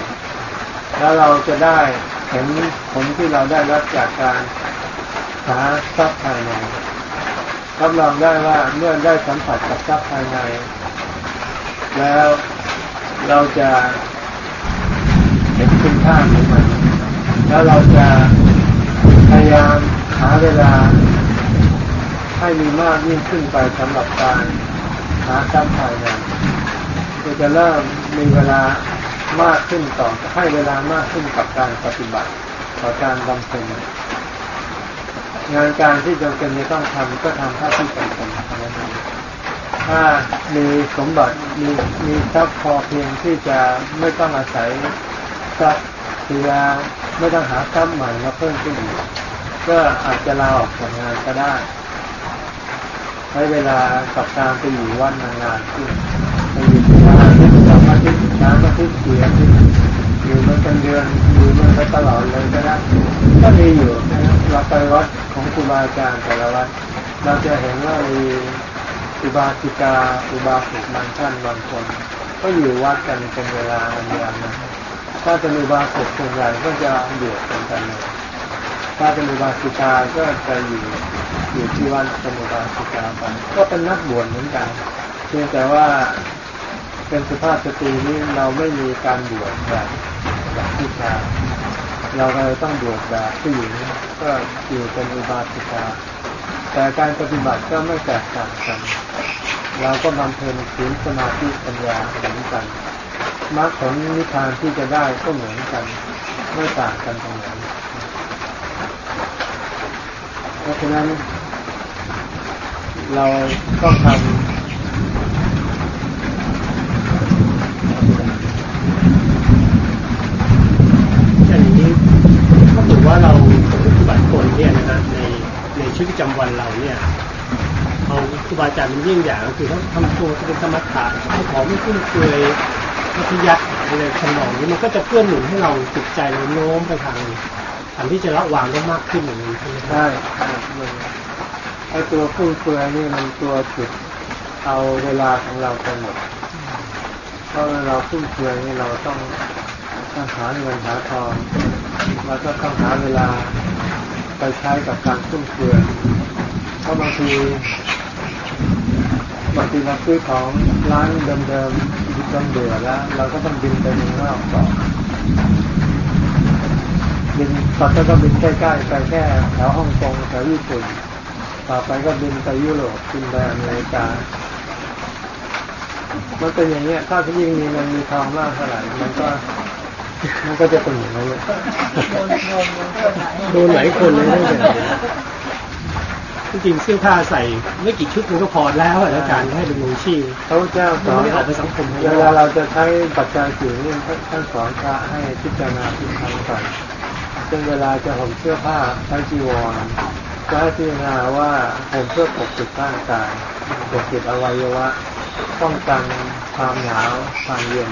Speaker 2: แล้วเราจะได้เห็นผลที่เราได้รับจากการหาทรัพย์ภายในรับรองได้ว่าเมื่อได้สัมผัสกับทรัพย์ภายใน แล้วเราจะ เห็นคุณค่าของมัน แล้วเราจะพยายามหาเวลา ให้มีมากยิ่งขึ้นไปสำหรับการหาทรัพย์ภายในเราจะเริ่มมีเวลามากขึ้นต่อให้เวลามากขึ้นกับการปฏิบัติต่อการบำเพ็ญงานการที่จำเป็นจะต้องทำก็ทำเท่าที่จำเป็นเท่านั้นถ้ามีสมบัติมีมีทรัพย์พอเพียงที่จะไม่ต้องอาศัย ทรัพย์คือไม่ต้องหาทรัพย์ใหม่มาเพิ่มขึ้นอีกก็อาจจะลาออกจากงานก็ได้ใช้เวลากับการไปอยู่วัดนานๆขึ้นไปอยู่ที่บ้านที่สองอาทิตย์สามาทิตย์สี่อาทิตย์อยู่มาเป็นเดือนอยู่มาไปตลอดเลยก็ได้ก็มีอยู่นะครับเราไปวัดของครูบาอาจารย์แต่ละวัดเราจะเห็นว่ามีอุบาสิกาอุบาสกบางท่านบางคน ก็อยู่วัดกันเป็นเวลาอันยาวนาน ถ้าเป็นอุบาสกส่วนใหญ่ก็จะเดือดกันกันเลยถ้าเป็นอุบาสิกาก็จะอยู่อยู่ที่วัดเป็นอุบาสิกาไปก็เป็นนักบวชเหมือนกันเพียงแต่ว่าเป็นสุภาพสตรีนี่เราไม่มีการบวชแบบแบบผู้ชายเราเลยต้องบวชแบบผู้หญิงก็อยู่เป็นอุบาสิกา แต่การปฏิบัติก็ไม่แตกต่างกัน เราก็บำเพ็ญศีลสมาธิปัญญาเหมือนกัน มรรคผลนิพพานที่จะได้ก็เหมือนกัน ไม่ต่างกันตรงไหนเพราะฉะนั้น เราต้องทำ
Speaker 3: อย่านี้ก็ถือว่าเราปฏิบัติคนเนี่ยนะครับในในชีวิตประจำวันเราเนี่ยเอาครูบาอาจารย์เป็นยิ่ยงอย่างก็คือเขาทำตัวเป็นสมถะเขาขอไม่ฟุ่มเฟือย มัธยัติอะไรทำนองนี้มันก็จะเพื่อนหนุนให้เราจิตใจเราโน้มไปทางทางที่จะละวางได้มากขึ้นอย่างนี้ใช่ไหม
Speaker 2: ใช่ไอตัวฟุ่มเฟือยนี่มันตัวจุดเอาเวลาของเราไปหมดเพราะเราฟุ่มเฟือยนี่เราต้องต้องหาเงินหาทองเราก็ต้องหาเวลาไปใช้กับการฟุ่มเฟือยเพราะบางที บางทีเราซื้อของร้านเดิมๆจนเบื่อแล้ว เราก็ต้องบินไปเมืองนอกต่อบินตอนนี้ก็บินใกล้ๆไปแค่แถวฮ่องกงแถวญี่ปุ่น ต่อไปก็บินไปยุโรปบินไปอเมริกามันเป็นอย่างเนี้ย ถ้ายิ่งมีเงินมีทองมากเท่าไหร่มันก็ มันก็จะเป็นอย่างนี้
Speaker 3: โดนหลายคนเลยนะเนี่ย จริงๆเสื้อผ้าใส่ไม่กี่ชุดมันก็พอแล้วอะอาจารย์ให้เป็นมือชีพ
Speaker 2: พระพุทธเจ้าสอน
Speaker 3: ไม่ออกไปสังคมข้างน
Speaker 2: เว
Speaker 3: อก
Speaker 2: ลาเราจะใช้ปัจจัยสี่นี่ท่านสอนพระให้พิจารณาทุกครั้งก่อนเช่นเวลาจะห่มเสื้อผ้าใช้จีวรก็ให้พิจารณาว่าห่มเพื่อปกปิดร่างกายปกปิดอวัยวะป้องกันความหนาวความเย็น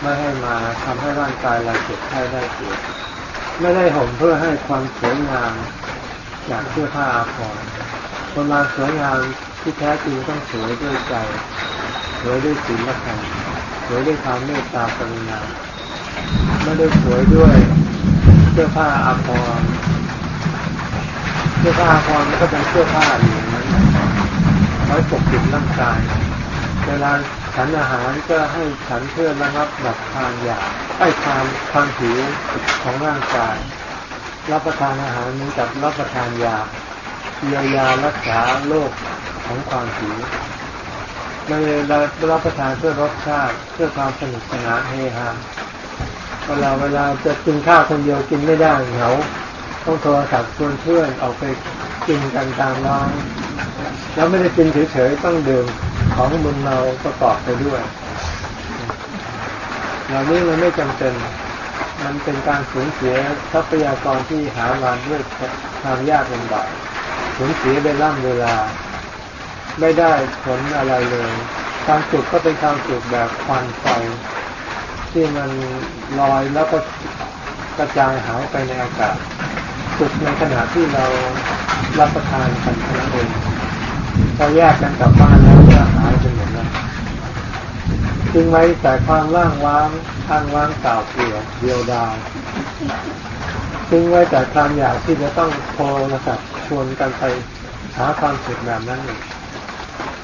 Speaker 2: ไม่ให้มาทำให้ร่างกายเราเจ็บไข้ได้ป่วยไม่ได้ห่มเพื่อให้ความสวยงาม จากเสื้อผ้าอาภรณ์คนมาสวยงามที่แท้จริงต้องสวยด้วยใจ สวยด้วยศีลธรรมสวยด้วยความเมตตากรุณาไม่ได้สวยด้วยเสื้อผ้าอาภรณ์เสื้อผ้าอาภรณ์ก็เป็นเสื้อผ้าอยู่างนั้นไว้ปกปิดร่างกาย เวลาฉันอาหารก็ให้ฉันเพื่อระงับดับความอยากไอ้ความความหิวของร่างกาย รับประทานอาหารเหมือนกับรับประทานยาเยียวยารักษาโรคของความหิวไม่ได้รับประทานเพื่อรสชาติเพื่อความสนุกสนานเฮฮาเวลาเวลาจะกินข้าวคนเดียวกินไม่ได้เหงาต้องโทรศัพท์ชวนเพื่อนออกไปกินกันตามร้านแล้วไม่ได้กินเฉยๆต้องดื่มของมึนเมาประกอบไปด้วยเหล่านี้มันไม่จำเป็น มันเป็นการสูญเสียทรัพยากรที่หามาด้วยความยากลำบากสูญเสียไปล่ำเวลา ไม่ได้ผลอะไรเลย ความสุขก็เป็นความสุขแบบควันไฟที่มันลอยแล้วก็กระจายหายไปในอากาศสุขในขณะที่เรารับประทานกันเท่านั้นเองพอแยกกันกลับบ้านแล้วก็หายไปหมด แล้วจึงไว้แต่ความว่างว้างข้างว่างเปล่าเปลี่ยวเดียวดายจึงไว้แต่ความอยากที่จะต้องโทรศัพท์ชวนกันไปหาความสุขแบบนั้นเอง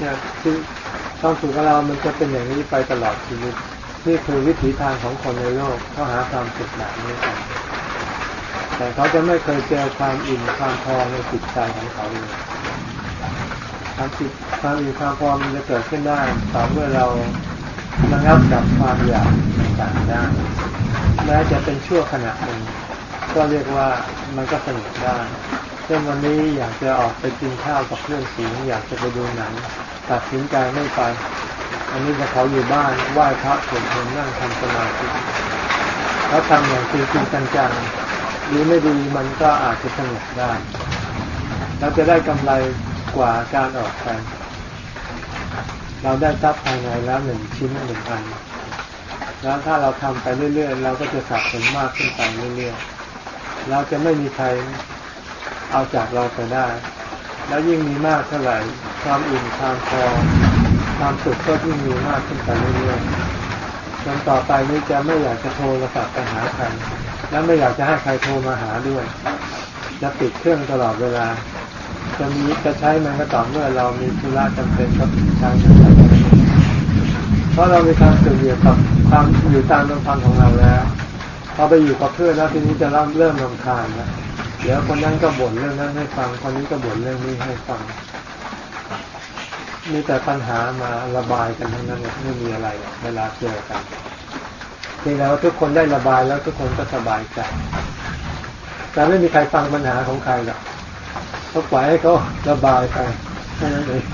Speaker 2: นี่ยคือความสุขของเรามันจะเป็นอย่างนี้ไปตลอดชีวิตนี่คือวิถีทางของคนในโลกเขาหาความสุขแบบนี้กันแต่เขาจะไม่เคยเจอความอิ่มความพอในจิตใจของเขาเลยความจิตความอิ่มความพอมันจะเกิดขึ้นได้ต่อเมื่อเรา ระงับดับความอยากต่างๆได้แม้จะเป็นชั่วขณะหนึ่งก็เรียกว่ามันก็สนุกได้เช่นวันนี้อยากจะออกไปกินข้าวกับเพื่อนสีอยากจะไปดูหนังตัดสินใจไม่ไป อันนี้จะเขาอยู่บ้านไหว้พระสวดมนต์นั่งทำสมาธิแล้วทำอย่างจริงจริงจังๆดีไม่ดีมันก็อาจจะสนุกได้เราจะได้กำไรกว่าการออกไป เราได้ทรัพย์ภายในแล้วหนึ่งชิ้นหนึ่งอัน แล้วถ้าเราทำไปเรื่อยๆ เราก็จะสะสมมากขึ้นไปเรื่อยๆ เราจะไม่มีใครเอาจากเราไปได้ แล้วยิ่งมีมากเท่าไหร่ความอิ่มความพอความสุขก็ยิ่งมีมากขึ้นไปเรื่อยๆจนต่อไปนี้จะไม่อยากจะโทรศัพท์ไปหาใคร และไม่อยากจะให้ใครโทรมาหาด้วย จะปิดเครื่องตลอดเวลา จะมีจะใช้มันก็ต่อเมื่อเรามีธุระจำเป็นก็ใช้มันไปเพราะเรามีความสุขอยู่กับความอยู่ตามลำพังของเราแล้วพอไปอยู่กับเพื่อนแล้วทีนี้จะเริ่มเริ่มรำคาญแล้วเดี๋ยวคนนั้นก็บ่นเรื่องนั้นให้ฟัง คนนี้ก็บ่นเรื่องนี้ให้ฟัง มีแต่ปัญหามาระบายกันทั้งนั้นไม่มีอะไรเวลาเจอกันทีแล้วทุกคนได้ระบายแล้วทุกคนก็สบายใจแต่ไม่มีใครฟังปัญหาของใครหรอก เขาปล่อยให้เขาระบายไปแค่นั้นเอง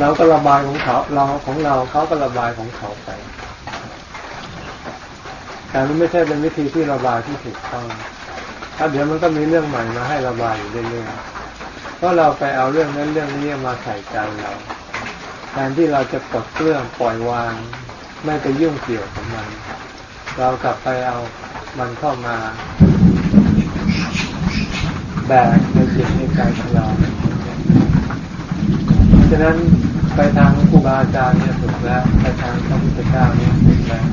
Speaker 2: เราก็ระบายของเขาเราของเราเขาก็ระบายของเขาไป แต่มันไม่ใช่เป็นวิธีที่ระบายที่ถูกต้องถ้าเดี๋ยวมันก็มีเรื่องใหม่มาให้ระบายอยู่เรื่อยๆเพราะเราไปเอาเรื่องนั้นเรื่องนี้มาใส่ใจเราแทนที่เราจะปลดเครื่องปล่อยวาง ไม่ไปยุ่งเกี่ยวกับมัน เรากลับไปเอามันเข้ามาแบกใน ใจของเรา ฉะนั้นไปทางครูบาอาจารย์เนี่ยถูกแล้วไปทางพระพุทธเจ้าเนี่ยถูกแล้ว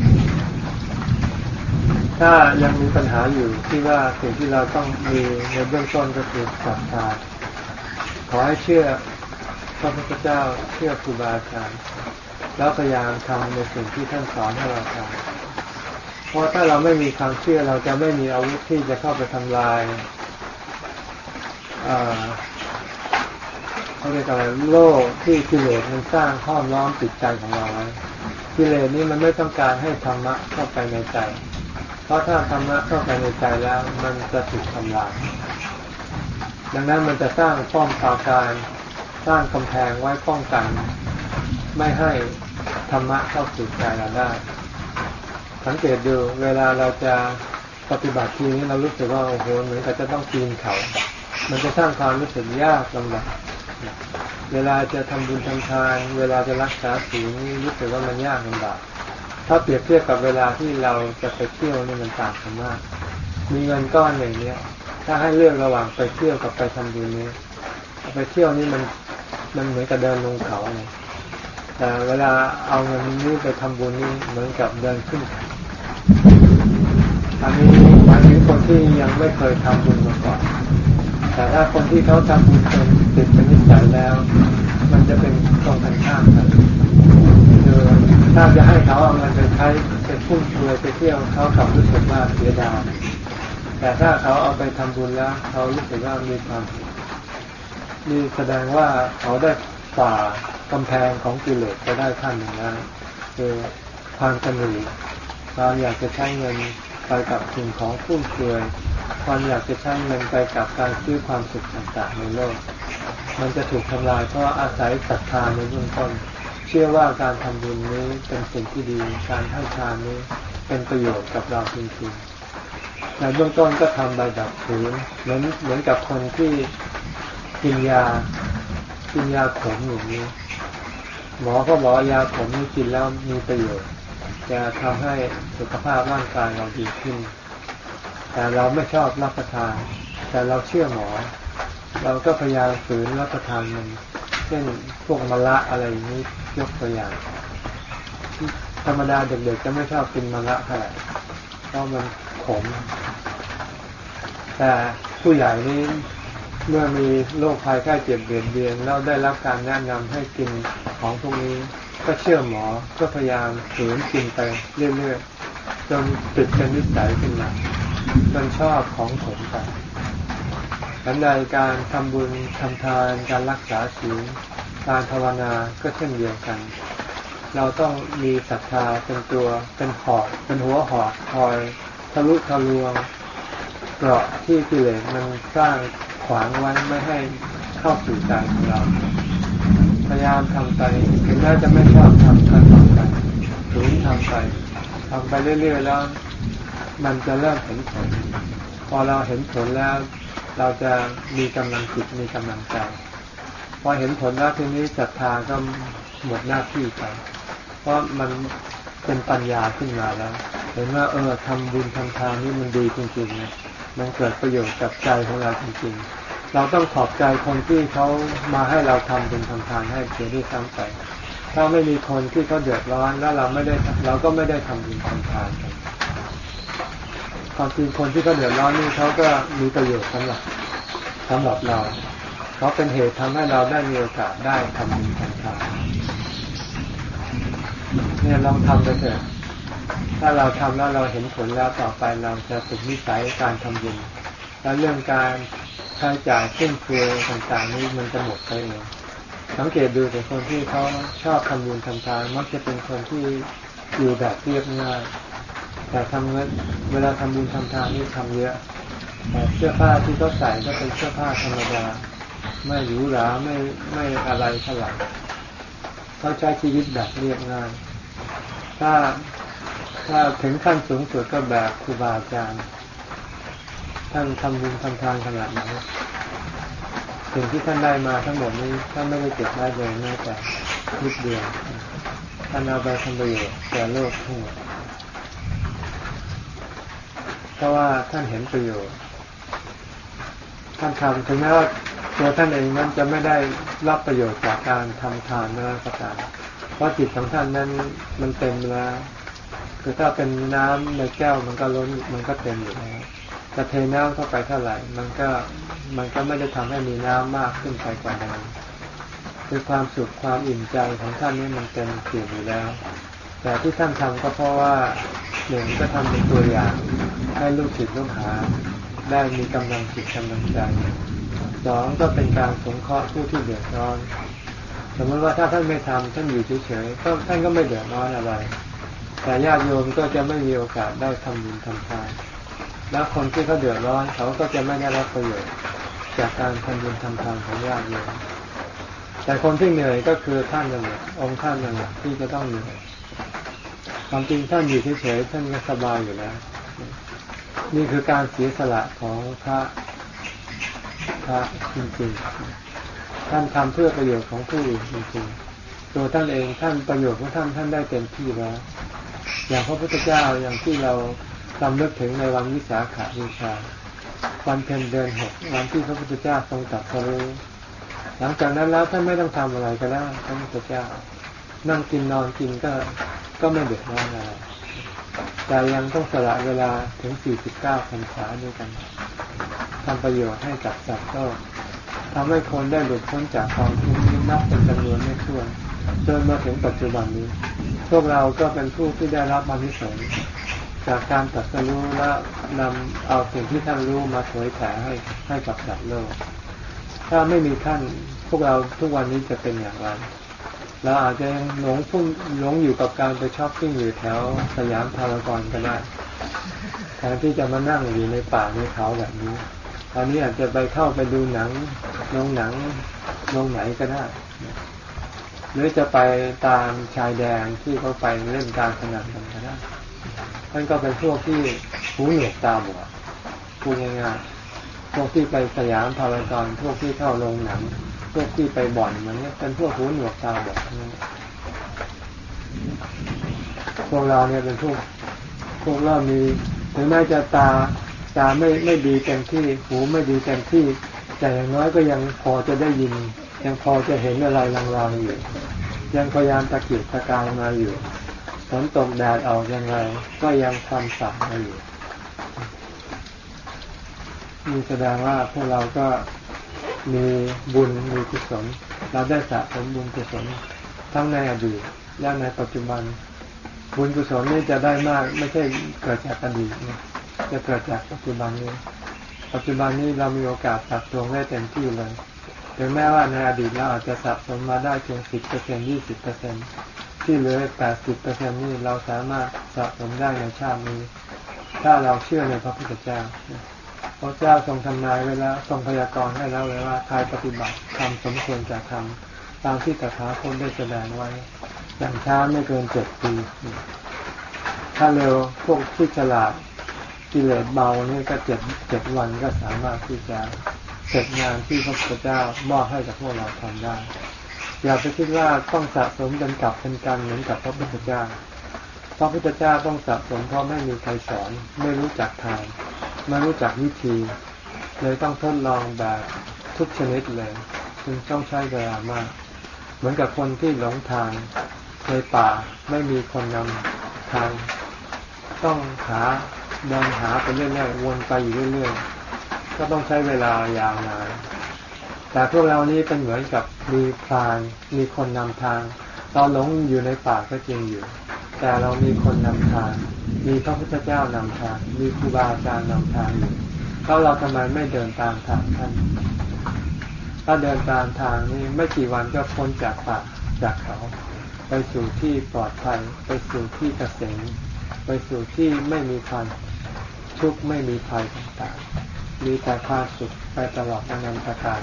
Speaker 2: ถ้ายังมีปัญหาอยู่ที่ว่าสิ่งที่เราต้องมีในเบื้องต้นก็คือศรัทธาขอให้เชื่อพระพุทธเจ้าเชื่อครูบาอาจารย์แล้วพยายามทำในสิ่งที่ท่านสอนให้เราทำเพราะถ้าเราไม่มีความเชื่อเราจะไม่มีอาวุธที่จะเข้าไปทำลาย เขาเรียกอะไรโลกที่กิเลสมันสร้างห้อมล้อมจิตใจของเราไว้กิเลสนี้มันไม่ต้องการให้ธรรมะเข้าไปในใจ เพราะถ้าธรรมะเข้าไปในใจแล้วมันจะถูกทำลายดังนั้นมันจะสร้างป้อมปราการสร้างกำแพงไว้ป้องกัน ไม่ให้ธรรมะเข้าสู่ใจเราได้ สังเกตดูเวลาเราจะปฏิบัติทีนี้เรารู้สึกว่าโอ้โหเหมือนกับจะต้องปีนเขา มันจะสร้างความรู้สึกยากลำบากเวลาจะทำบุญทำทานเวลาจะรักษาศีลรู้สึกว่ามันยากลำบากถ้าเปรียบเทียบกับเวลาที่เราจะไปเที่ยวนี่มันต่างกันมาก มีเงินก้อนหนึ่งเนี้ย ถ้าให้เลือกระหว่างไปเที่ยวกับไปทำบุญนี้ไปเที่ยวนี่มันมันเหมือนกับเดินลงเขาเลยแต่เวลาเอาเงินนี้ไปทำบุญนี่เหมือนกับเดินขึ้นอันนี้หมายถึงคนที่ยังไม่เคยทำบุญมาก่อน แต่ถ้าคนที่เขาทำบุญจนติดเป็นนิสัยแล้ว มันจะเป็นตรงกันข้ามกันคือถ้าจะให้เขาเอาเงินไปใช้ไปฟุ่มเฟือยไปเที่ยวเขากลับรู้สึกว่าเสียดายแต่ถ้าเขาเอาไปทำบุญแล้ว เขารู้สึกว่ามีความมีแสดงว่าเขาได้ฝ่ากำแพงของกิเลสไปได้ขั้นหนึ่งแล้วคือความกระหนีความอยากจะใช้เงิน ไปกับสิ่งของฟุ่มเฟือยความอยากจะใช้เงินไปกับการซื้อความสุขต่างๆในโลก มันจะถูกทำลายเพราะอาศัยศรัทธาในเบื้องต้น เชื่อว่าการทำบุญนี้เป็นสิ่งที่ดี การให้ทานนี้เป็นประโยชน์กับเราจริงๆในเบื้องต้นก็ทำใบดับผืนเหมือนเหมือนกับคนที่กินยากินยาขมอย่างนี้ หมอก็บอกยาขมนี่กินแล้วมีประโยชน์ จะทำให้สุขภาพร่างกายเราดีขึ้น แต่เราไม่ชอบรับประทาน แต่เราเชื่อหมอ เราก็พยายามฝืนรับประทานมัน เช่นพวกมะระอะไรนี้ยกตัวอย่าง ธรรมดาเด็กๆจะไม่ชอบกินมะระเท่าไหร่เพราะมันขม แต่ผู้ใหญ่นี้เมื่อมีโรคภัยไข้เจ็บเบียดเบียนแล้วได้รับการแนะนำให้กินของพวกนี้ ก็เชื่อหมอก็พยายามฝืนกินไปเรื่อยๆจนติดเป็นนิสัยขึ้นมาจนชอบของขมไปดังนั้นการทำบุญทำทานการรักษาศีลการภาวนาก็เช่นเดียวกัน เราต้องมีศรัทธาเป็นตัวเป็นหอกเป็นหัวหอกคอยทะลุทะลวงเกราะที่กิเลสมันสร้างขวางไว้ไม่ให้เข้าสู่ใจของเรา พยายามทำไปถึงแม้จะไม่ชอบทำก็ทำไปถึงทำไปทำไปเรื่อยๆแล้ว มันจะเริ่มเห็นผล พอเราเห็นผลแล้ว เราจะมีกำลังจิตมีกำลังใจพอเห็นผลแล้วทีนี้ศรัทธาก็หมดหน้าที่ไปเพราะมันเป็นปัญญาขึ้นมาแล้ว เห็นว่าเออทำบุญทำทานนี่มันดีจริงๆนะมันเกิดประโยชน์กับใจของเราจริงๆ เราต้องขอบใจคนที่เขามาให้เราทำบุญทำทานให้เสียด้วยซ้ำไปถ้าไม่มีคนที่เขาเดือดร้อนแล้วเราไม่ได้เราก็ไม่ได้ทำบุญทำทานความจริงคนที่เขาเดือดร้อนนี่เขาก็มีประโยชน์สำหรับสำหรับเราเขาเป็นเหตุทำให้เราได้มีโอกาสได้ทำบุญทำทานเนี่ยลองทำไปเถอะถ้าเราทำแล้วเราเห็นผลแล้วต่อไปเราจะฝึกนิสัยการทำบุญแล้วเรื่องการ ใช้จ่ายขึ้นเฟือยต่างๆนี้มันจะหมดไปเองสังเกตดูแต่คนที่เขาชอบทำบุญทำทานมักจะเป็นคนที่อยู่แบบเรียบง่ายแต่ทำเงินเวลาทำบุญทำทานนี่ทำเยอะแต่เสื้อผ้าที่เขาใส่ก็เป็นเสื้อผ้าธรรมดาไม่หรูหราไม่ไม่อะไรเท่าไหร่เขาใช้ชีวิตแบบเรียบง่ายถ้าถ้าถึงขั้นสูงสุดก็แบบครูบาอาจารย์ ท่านทำบุญทำทานขนาดไหนถึงสิ่งที่ท่านได้มาทั้งหมดนี้ท่านไม่ได้เก็บได้เลยแม้แต่นิดเดียวท่านเอาไปทำประโยชน์แก่โลกทั้งหมดเพราะว่าท่านเห็นประโยชน์ท่านทำถึงแม้ว่าตัวท่านเองนั้นจะไม่ได้รับประโยชน์จากการทำทานนะก็ตามเพราะจิตของท่านนั้นมันเต็มแล้วคือถ้าเป็นน้ำในแก้วมันก็ล้นมันก็เต็มอยู่แล้ว จะเทน้ำเข้าไปเท่าไหร่ มันก็มันก็ไม่ได้ทำให้มีน้ำมากขึ้นไปกว่านั้นคือความสุขความอิ่มใจของท่านนี่มันเต็มเปี่ยมอยู่แล้ว แต่ที่ท่านทำก็เพราะว่าหนึ่งก็ทำเป็นตัวอย่าง ให้ลูกศิษย์ลูกหา ได้มีกำลังจิตกำลังใจสองก็เป็นการสงเคราะห์ผู้ที่เดือดร้อน สมมติว่าถ้าท่านไม่ทำท่านอยู่เฉยๆก็ท่านก็ไม่เดือดร้อนอะไร แต่ญาติโยมก็จะไม่มีโอกาสได้ทำบุญทำทาน แล้วคนที่เขาเดือดร้อนเขาก็จะไม่ได้รับประโยชน์จากการทำบุญทำทานของญาติโยมแต่คนที่เหนื่อยก็คือท่านนั่นแหละองค์ท่านนั่นแหละที่จะต้องเหนื่อยความจริงท่านอยู่เฉยๆท่านก็สบายอยู่แล้ว นี่คือการเสียสละของพระพระจริงๆท่านทำเพื่อประโยชน์ของผู้อื่นจริงๆตัวท่านเองท่านประโยชน์ของท่านท่านได้เต็มที่แล้ว อย่างพระพุทธเจ้าอย่างที่เรา ทำเลิกถึงในวันวิสาขาบูชา วันเพ็ญเดือนหกวันที่พระพุทธเจ้าทรงตรัสรู้หลังจากนั้นแล้วท่านไม่ต้องทำอะไรก็ได้พระพุทธเจ้า นั่งกินนอนกินก็ก็ไม่เดือดร้อนอะไรแต่ยังต้องสละเวลาถึง 49พรรษาด้วยกันทำประโยชน์ให้กับสัตว์โลกทำให้คนได้หลุดพ้นจากความทุกข์นับเป็นจำนวนไม่ถ้วนจนมาถึงปัจจุบันนี้ พวกเราก็เป็นผู้ที่ได้รับมานิสง จากการตัดสู้และนำเอาสิ่งที่ท่านรู้มาเผยแผ่ให้ให้กับสัตว์โลก ถ้าไม่มีท่านพวกเราทุกวันนี้จะเป็นอย่างไรเราอาจจะหลงพุ่งหลงอยู่กับการไปชอบปิ้งอยู่แถวสยามพารากอนก็ได้แทนที่จะมานั่งอยู่ในป่าในเขาแบบนี้ตอนนี้อาจจะไปเข้าไปดูหนังโรงหนังโรงไหนก็ได้หรือจะไปตามชายแดนที่เขาไปเล่นการพนันกันก็ได้ ท่านก็เป็นพวกที่หูหนวกตาบอดพูดง่ายๆพวกที่ไปสยามพารากอนพวกที่เข้าโรงหนัง พวกที่ไปบ่อนมันเนี่ยเป็นพวกหูหนวกตาบอดพวกเราเนี่ยเป็นพวกพวกเรามีถึงแม้จะตาตาไม่ไม่ดีเต็มที่ หูไม่ดีเต็มที่ แต่อย่างน้อยก็ยังพอจะได้ยิน ยังพอจะเห็นอะไรลางๆอยู่ ยังพยายามตะเกียบตะกายมาอยู่ ฝนตกแดดออกยังไง ก็ยังทำสักมาอยู่มีแสดงว่าพวกเราก็มีบุญมีกุศลเราได้สะสมบุญกุศลทั้งในอดีตและในปัจจุบัน บุญกุศลนี่จะได้มาก ไม่ใช่เกิดจากอดีตจะเกิดจากปัจจุบันนี้ ปัจจุบันนี้เรามีโอกาสตัดตวงได้เต็มที่เลยถึงแม้ว่าในอดีตเราอาจจะสะสมมาได้เพียงสิบเปอร์เซ็นยี่สิบเปอร์เซ็น ที่เหลือแปดสิบเปอร์เซ็นนี่เราสามารถสะสมได้ในชาตินี้ ถ้าเราเชื่อในพระพุทธเจ้าพระเจ้าทรงทำนายไว้แล้วทรงพยากรณ์ให้แล้วเลยว่าใครปฏิบัติทำสมควรจะทำตามที่ตถาคตได้แสดงไว้ อย่างช้าไม่เกินเจ็ดปี ถ้าเร็วพวกที่ฉลาดกิเลสเบานี่ก็เจ็ดเจ็ดวันก็สามารถที่จะเสร็จงานที่พระพุทธเจ้ามอบให้กับพวกเราทำได้ อย่าไปคิดว่าต้องสะสมกันกลับเป็นการเหมือนกับพระพุทธเจ้า พระพุทธเจ้าต้องสะสมเพราะไม่มีใครสอน ไม่รู้จักทางไม่รู้จักวิธี เลยต้องทดลองแบบทุกชนิดเลยจึงต้องใช้เวลามาก เหมือนกับคนที่หลงทางในป่าไม่มีคนนำทาง ต้องหาเดินหาไปเรื่อยๆวนไปอยู่เรื่อยๆก็ต้องใช้เวลายาวนาน แต่พวกเรานี่เป็นเหมือนกับมีพรานมีคนนำทาง เราหลงอยู่ในป่าก็จริงอยู่ แต่เรามีคนนำทาง มีพระพุทธเจ้านำทาง มีครูบาอาจารย์นำทางอยู่แล้วเราทำไมไม่เดินตามทางท่านถ้าเดินตามทางนี่ไม่กี่วันก็พ้นจากป่าจากเขา ไปสู่ที่ปลอดภัย ไปสู่ที่เกษมไปสู่ที่ไม่มีความทุกข์ไม่มีภัยต่างๆมีแต่ความสุขไปตลอดอนันตการ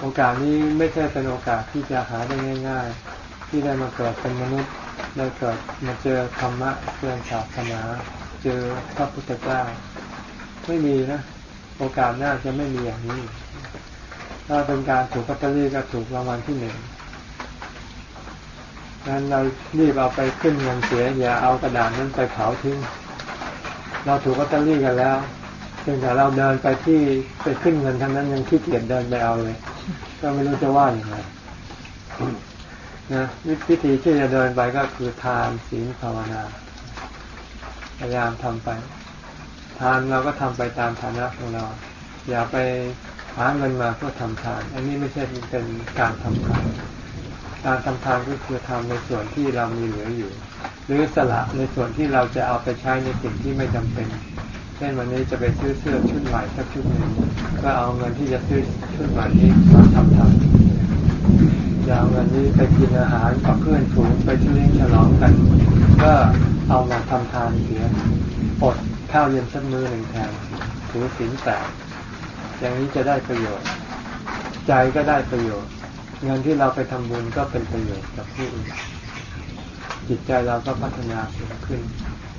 Speaker 2: โอกาสนี้ไม่ใช่เป็นโอกาสที่จะหาได้ง่าย ๆ ที่ได้มาเกิดเป็นมนุษย์ได้เกิดมาเจอธรรมะเรื่องศาสนาเจอพระพุทธเจ้าไม่มีนะโอกาสหน้าจะไม่มีอย่างนี้ ถ้าเป็นการถูกลอตเตอรี่ก็ถูกรางวัลที่หนึ่งงั้นเรารีบเอาไปขึ้นเงินเสียอย่าเอากระดาษนั้นไปเผาทิ้ง เราถูกลอตเตอรี่กันแล้ว เพียงแต่เราเดินไปที่ไปขึ้นเงินทั้งนั้นยังขี้เกียจเดินไปเอาเลย ก็ไม่รู้จะว่าอย่างไรนะวิธีที่จะเดินไปก็คือทานศีลภาวนาพยายามทำไป ทานเราก็ทำไปตามฐานะของเรา อย่าไปหาเงินมาเพื่อทำทาน อันนี้ไม่ใช่เป็นการทำทานการทำทานก็คือทำในส่วนที่เรามีเหลืออยู่ หรือสละในส่วนที่เราจะเอาไปใช้ในสิ่งที่ไม่จำเป็น ช่นวันนี้จะไปซื้อเสื้อชุดใหม่สักชุดหนึ่งก็เอาเงินที่จะซื้อชุดใหม่นี้มาทำทานจะเอาเงินนี้ไปกินอาหารกับเพื่อนฝูงไปเลี้ยงฉลองกัน ก็เอามาทำทานเสียอดข้าวเย็นสักมื้อหนึ่งแทนถือศีลแปดอย่างนี้จะได้ประโยชน์ ใจก็ได้ประโยชน์ เงินที่เราไปทำบุญก็เป็นประโยชน์กับผู้อื่นจิตใจเราก็พัฒนาสูงขึ้น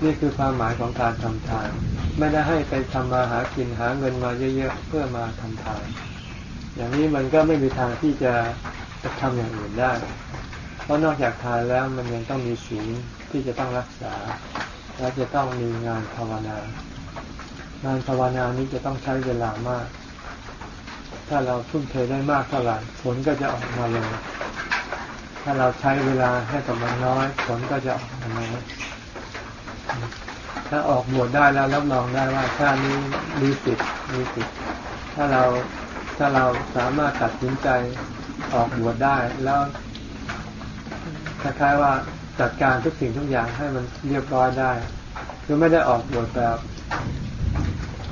Speaker 2: นี่คือความหมายของการทำทาน ไม่ได้ให้ไปทำมาหากินหาเงินมาเยอะๆเพื่อมาทำทาน อย่างนี้มันก็ไม่มีทางที่จะจะทำอย่างอื่นได้ เพราะนอกจากทานแล้วมันยังต้องมีศีลที่จะต้องรักษา และจะต้องมีงานภาวนางานภาวนานี้จะต้องใช้เวลามาก ถ้าเราทุ่มเทได้มากเท่าไหร่ผลก็จะออกมาเร็วถ้าเราใช้เวลาให้กับมันน้อย ผลก็จะออกมาน้อย ถ้าออกบวชได้แล้วรับรองได้ว่าชาตินี้มีสิทธิ์มีสิทธิ์ถ้าเราถ้าเราสามารถตัดสินใจออกบวชได้แล้วคล้ายๆว่าจัดการทุกสิ่งทุกอย่างให้มันเรียบร้อยได้คือไม่ได้ออกบวชแบบ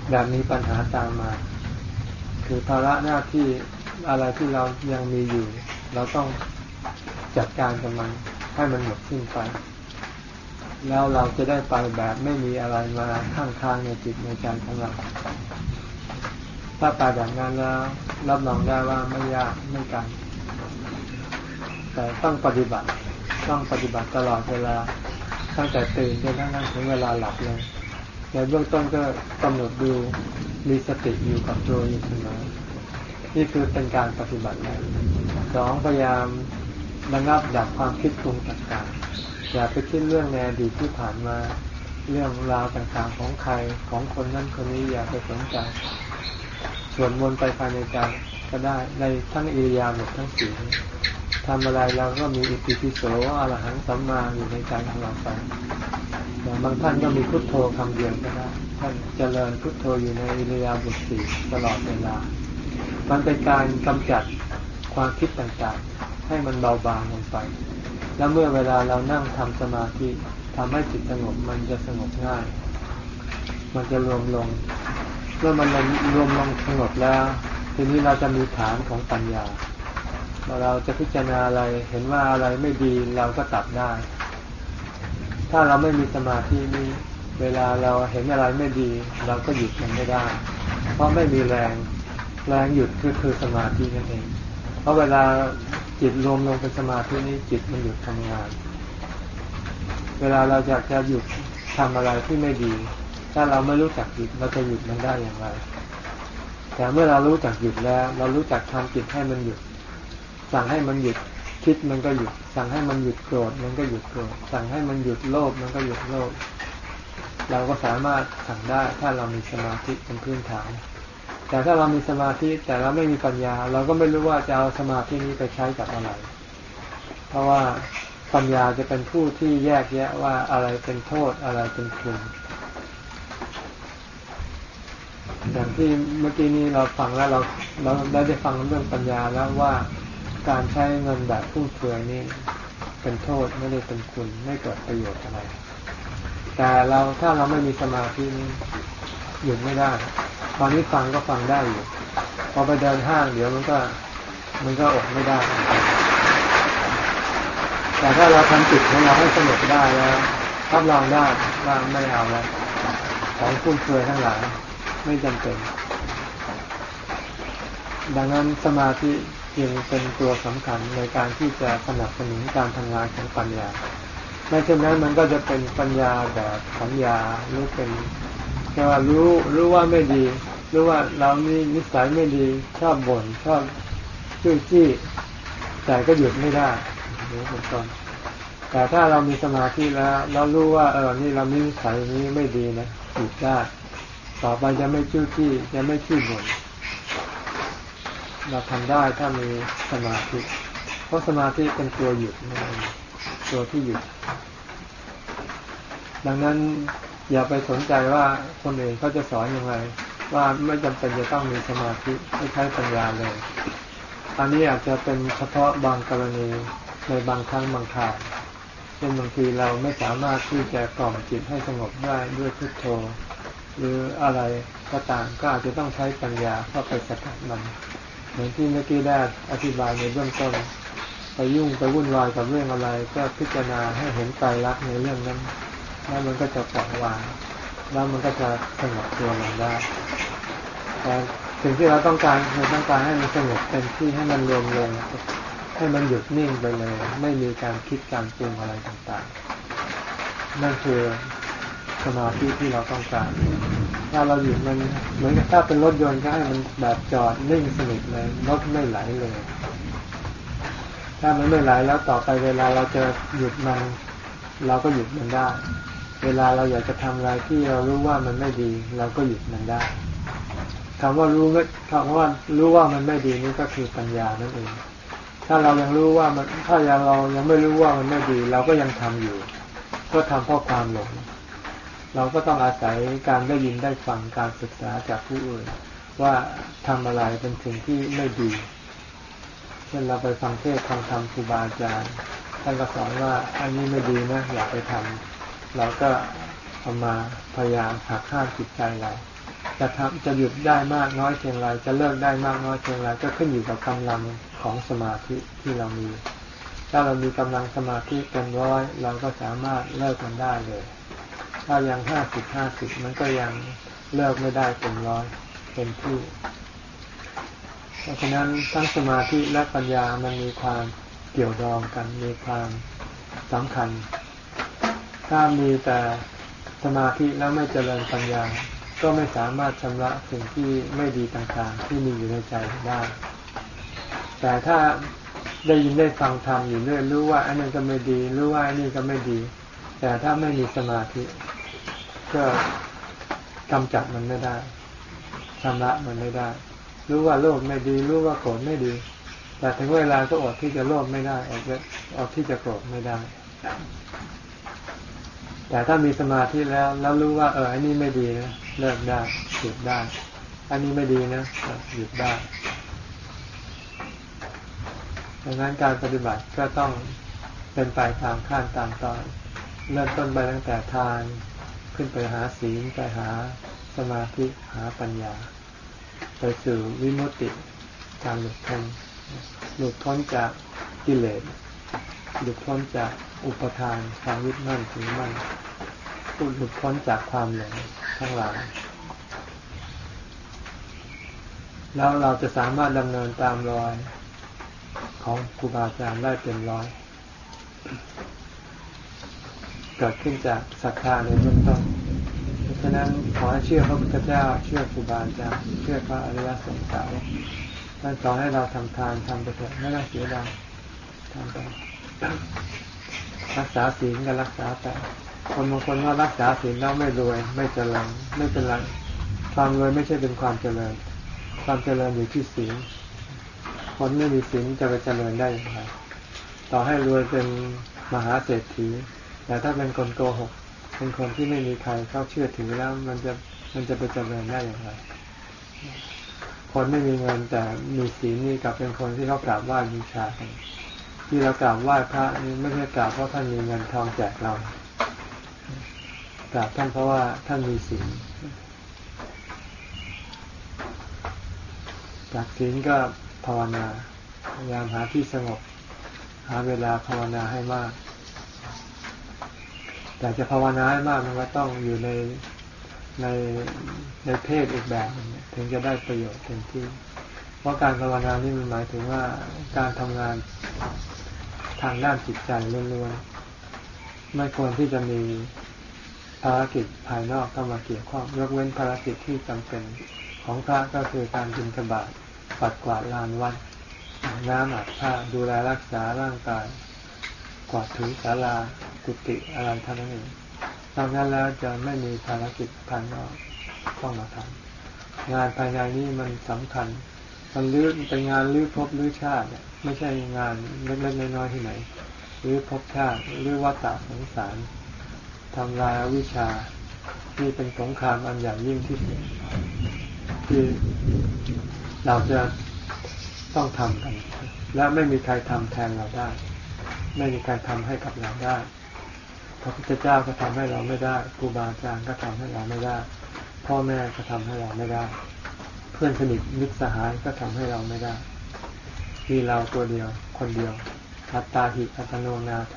Speaker 2: แบบมีปัญหาตามมา คือภาระหน้าที่อะไรที่เรายังมีอยู่ เราต้องจัดการกับมันให้มันหมดสิ้นไป แล้วเราจะได้ไปแบบไม่มีอะไรมาข้างทางในจิตในใจของเรา ถ้าไปแบบนั้นแล้วรับรองได้ว่าไม่ยากไม่ไกลแต่ต้องปฏิบัติ ต้องปฏิบัติตลอดเวลาตั้งแต่ตื่นจนนั่งถึงเวลาหลับเลยในเบื้องต้นก็กำหนดดูมีสติอยู่กับตัวอยู่เสมอนี่คือเป็นการปฏิบัติแล้วสองพยายามระงับดับความคิดปรุงต่างๆ อย่าไปคิดเรื่องในอดีตที่ผ่านมาเรื่องราวต่างๆของใครของคนนั้นคนนี้อย่าไปสนใจส่วนมนต์ไปภายในใจก็ได้ในทั้งอิริยาบถทั้งสี่ทำอะไรเราก็มีอิติปิโสอรหังสัมมาอยู่ในใจของเราไปอย่างบางท่านก็มีพุทโธคำเดียวก็ได้ท่านเจริญพุทโธอยู่ในอิริยาบถสี่ตลอดเวลา มันเป็นการกำจัดความคิดต่างๆ ให้มันเบาบางลงไป แล้วเมื่อเวลาเรานั่งทำสมาธิทำให้จิตสงบมันจะสงบง่าย มันจะรวมลง เมื่อมันรวมลงสงบแล้ว ทีนี้เราจะมีฐานของปัญญาเราจะพิจารณาอะไรเห็นว่าอะไรไม่ดีเราก็ตัดได้ ถ้าเราไม่มีสมาธินี้ เวลาเราเห็นอะไรไม่ดี เราก็หยุดมันไม่ได้ เพราะไม่มีแรงแรงหยุดคือคือสมาธินั่นเอง เพราะเวลา จิตรวมลงเป็นสมาธินี้จิตมันหยุดทำงาน เวลาเราอยากจะหยุดทำอะไรที่ไม่ดี ถ้าเราไม่รู้จักหยุดเราจะหยุดมันได้อย่างไร แต่เมื่อเรารู้จักหยุดแล้ว เรารู้จักทำจิตให้มันหยุด สั่งให้มันหยุดคิดมันก็หยุด สั่งให้มันหยุดโกรธมันก็หยุดโกรธสั่งให้มันหยุดโลภมันก็หยุดโลภเราก็สามารถสั่งได้ถ้าเรามีสมาธิเป็นพื้นฐาน แต่ถ้าเรามีสมาธิแต่เราไม่มีปัญญา เราก็ไม่รู้ว่าจะเอาสมาธินี้ไปใช้กับอะไร เพราะว่าปัญญาจะเป็นผู้ที่แยกแยะว่าอะไรเป็นโทษอะไรเป็นคุณอย่างที่เมื่อกี้นี้เราฟังแล้วเราเราได้ได้ฟังเรื่องปัญญาแล้วว่าการใช้เงินแบบฟุ่มเฟือยนี่เป็นโทษไม่ได้เป็นคุณไม่เกิดประโยชน์อะไร แต่เราถ้าเราไม่มีสมาธินี้ หยุดไม่ได้ ตอนนี้ฟังก็ฟังได้อยู่ พอไปเดินห้างเดี๋ยวมันก็ มันก็อดไม่ได้ แต่ถ้าเราทำจิตของเราให้สงบได้แล้วรับรองได้ว่าไม่เอาแล้วของฟุ่มเฟือยทั้งหลายไม่จำเป็น ดังนั้นสมาธิจึงเป็นตัวสำคัญในการที่จะสนับสนุนการทำงานของปัญญาไม่เช่นนั้นมันก็จะเป็นปัญญาแบบสัญญาหรือเป็น แค่ว่ารู้รู้ว่าไม่ดี รู้ว่าเรามีนิสัยไม่ดี ชอบบ่นชอบจุ้จี้ แต่ก็หยุดไม่ได้นี่เป็นต้นแต่ถ้าเรามีสมาธิแล้วเรารู้ว่าเออนี่เรามีนิสัยนี้ไม่ดีนะหยุดได้ต่อไปจะไม่จุ้จี้จะไม่ขี้บ่นเราทำได้ถ้ามีสมาธิ เพราะสมาธิเป็นตัวหยุดนะตัวที่หยุด ดังนั้น อย่าไปสนใจว่าคนอื่นเขาจะสอนอยังไง ว่าไม่จำเป็นจะต้องมีสมาธิไม่ใช้ปัญญาเลย อันนี้อาจจะเป็นเฉพาะบางกรณีในบางครั้งบางคราวเช่นบางทีเราไม่สามารถที่จะกล่อมจิตให้สงบได้ด้วยพุทโธ หรืออะไรก็ตามก็อาจจะต้องใช้ปัญญาเข้าไปสกัดมันเหมือนที่เมื่อกี้ได้อธิบายในเบื้องต้นไปยุ่งไปวุ่นวายกับเรื่องอะไร ก็พิจารณาให้เห็นใจรักในเรื่องนั้น แล้วมันก็จะปล่อยวาง แล้วมันก็จะสงบตัวลงได้แต่สิ่งที่เราต้องการเราต้องการให้มันสงบเต็มที่ให้มันรวมลง ให้มันหยุดนิ่งไปเลย ไม่มีการคิดการปรุงอะไรต่างๆ นั่นคือสมาธิที่เราต้องการ ถ้าเราหยุดมันเหมือนกับถ้าเป็นรถยนต์ก็ให้มันแบบจอดนิ่งสนิทเลยรถไม่ไหลเลย ถ้ามันไม่ไหลแล้วต่อไปเวลาเราจะหยุดมัน เราก็หยุดมันได้ เวลาเราอยากจะทำอะไรที่เรารู้ว่ามันไม่ดี เราก็หยุดมันได้คำว่ารู้คำว่ารู้ว่ามันไม่ดีนี่ก็คือปัญญานั่นเอง ถ้าเรายังรู้ว่ามันถ้ายังเรายังไม่รู้ว่ามันไม่ดี เราก็ยังทำอยู่ ก็ทำเพราะความหลง เราก็ต้องอาศัยการได้ยินได้ฟังการศึกษาจากผู้อื่น ว่าทำอะไรเป็นสิ่งที่ไม่ดีเช่นเราไปฟังเทศฟังธรรมครูบาอาจารย์ท่านก็สอนว่าอันนี้ไม่ดีนะอย่าไปทำ เราก็เอามาพยายามหักห้ามจิตใจเราจะทำจะหยุดได้มากน้อยเพียงไรจะเลิกได้มากน้อยเพียงไรก็ขึ้นอยู่กับกำลังของสมาธิที่เรามี ถ้าเรามีกำลังสมาธิเต็มร้อยเราก็สามารถเลิกมันได้เลย ถ้ายังห้าสิบห้าสิบมันก็ยังเลิกไม่ได้เต็มร้อยเต็มที่เพราะฉะนั้นทั้งสมาธิและปัญญามันมีความเกี่ยวดองกันมีความสำคัญ ถ้ามีแต่สมาธิแล้วไม่เจริญปัญญา ก็ไม่สามารถชำระสิ่งที่ไม่ดีต่างๆ ที่มีอยู่ในใจได้ แต่ถ้าได้ยินได้ฟังธรรมอยู่เรื่อยรู้ว่าอันนั้นก็ไม่ดีรู้ว่าอันนี้ก็ไม่ดี แต่ถ้าไม่มีสมาธิ ก็กำจัดมันไม่ได้ชำระมันไม่ได้ รู้ว่าโลภไม่ดี รู้ว่าโกรธไม่ดี แต่ถึงเวลาก็อดที่จะโลภไม่ได้อดอดที่จะโกรธไม่ได้ แต่ถ้ามีสมาธิแล้วแล้วรู้ว่า เอออันนี้ไม่ดีนะเลิกได้หยุดได้ อันนี้ไม่ดีนะหยุดได้ดังนั้นการปฏิบัติก็ต้องเป็นไปตามขั้นตามตอน เริ่มต้นไปตั้งแต่ทานขึ้นไปหาศีลไปหาสมาธิหาปัญญา ไปสู่วิมุตติการหลุดพ้นหลุดพ้นจากกิเลสหลุดพ้นจาก อุปทานความยึดมั่นถือมั่นหลุดพ้นจากความหลงทั้งหลายแล้วเราจะสามารถดำเนินตามรอยของครูบาอาจารย์ได้เป็นร้อย เกิดขึ้นจากศรัทธาในเบื้องต้นเพราะฉะนั้นขอให้เชื่อพระพุทธเจ้า เชื่อครูบาอาจารย์เชื่อพระอริยสงสารท่านสอนให้เราทำทานทำไปเถอะไม่ต้องเสียดายทำไป รักษาศีลก็รักษาไปคนบางคนว่ารักษาศีลแล้วไม่รวย ไม่เจริญไม่เป็นไรความรวยไม่ใช่เป็นความเจริญ ความเจริญอยู่ที่ศีลคนไม่มีศีลจะไปเจริญได้อย่างไรต่อให้รวยเป็นมหาเศรษฐี แต่ถ้าเป็นคนโกหก เป็นคนที่ไม่มีใครเขาเชื่อถือแล้ว มันจะมันจะไปเจริญได้อย่างไรคนไม่มีเงินแต่มีศีลนี่กลับเป็นคนที่เขากราบไหว้บูชากัน ที่เรากราบไหว้พระนี่ไม่ใช่กราบเพราะท่านมีเงินทองแจกเรากราบท่านเพราะว่าท่านมีศีลจากศีลก็ภาวนาพยายามหาที่สงบ หาเวลาภาวนาให้มาก แต่จะภาวนาให้มากมันก็ต้องอยู่ในในในเพศอีกแบบนึงถึงจะได้ประโยชน์เต็มที่ เพราะการภาวนานี่มันหมายถึงว่าการทำงาน ทางด้านจิตใจล้วนๆไม่ควรที่จะมีภารกิจภายนอกเข้ามาเกี่ยวข้องยกเว้นภารกิจที่จำเป็นของพระก็คือการบิณฑบาตปัดกวาดลานวัดน้ำอาบผ้าดูแลรักษาร่างกาย กวาดถูศาลากุฏิอะไรท่านั้นเองนอกนั้นแล้วจะไม่มีภารกิจภายนอกต้องมาทำงานภายในนี้มันสำคัญ มันลื้อเป็นงานลื้อภพลื้อชาติเนี่ย ไม่ใช่งานเล็กๆน้อยๆที่ไหนลื้อภพชาติลื้อวัฏฏะสงสารทำลายวิชาที่เป็นสงครามอันใหญ่ยิ่งที่สุดที่เราจะต้องทำกัน และไม่มีใครทำแทนเราได้ ไม่มีใครทำให้กับเราได้พระพุทธเจ้าก็ทำให้เราไม่ได้ครูบาอาจารย์ก็ทำให้เราไม่ได้ พ่อแม่ก็ทำให้เราไม่ได้ เพื่อนสนิทมิตรสหายก็ทำให้เราไม่ได้ มีเราตัวเดียว คนเดียวอัตตาหิอัตโนนาโถ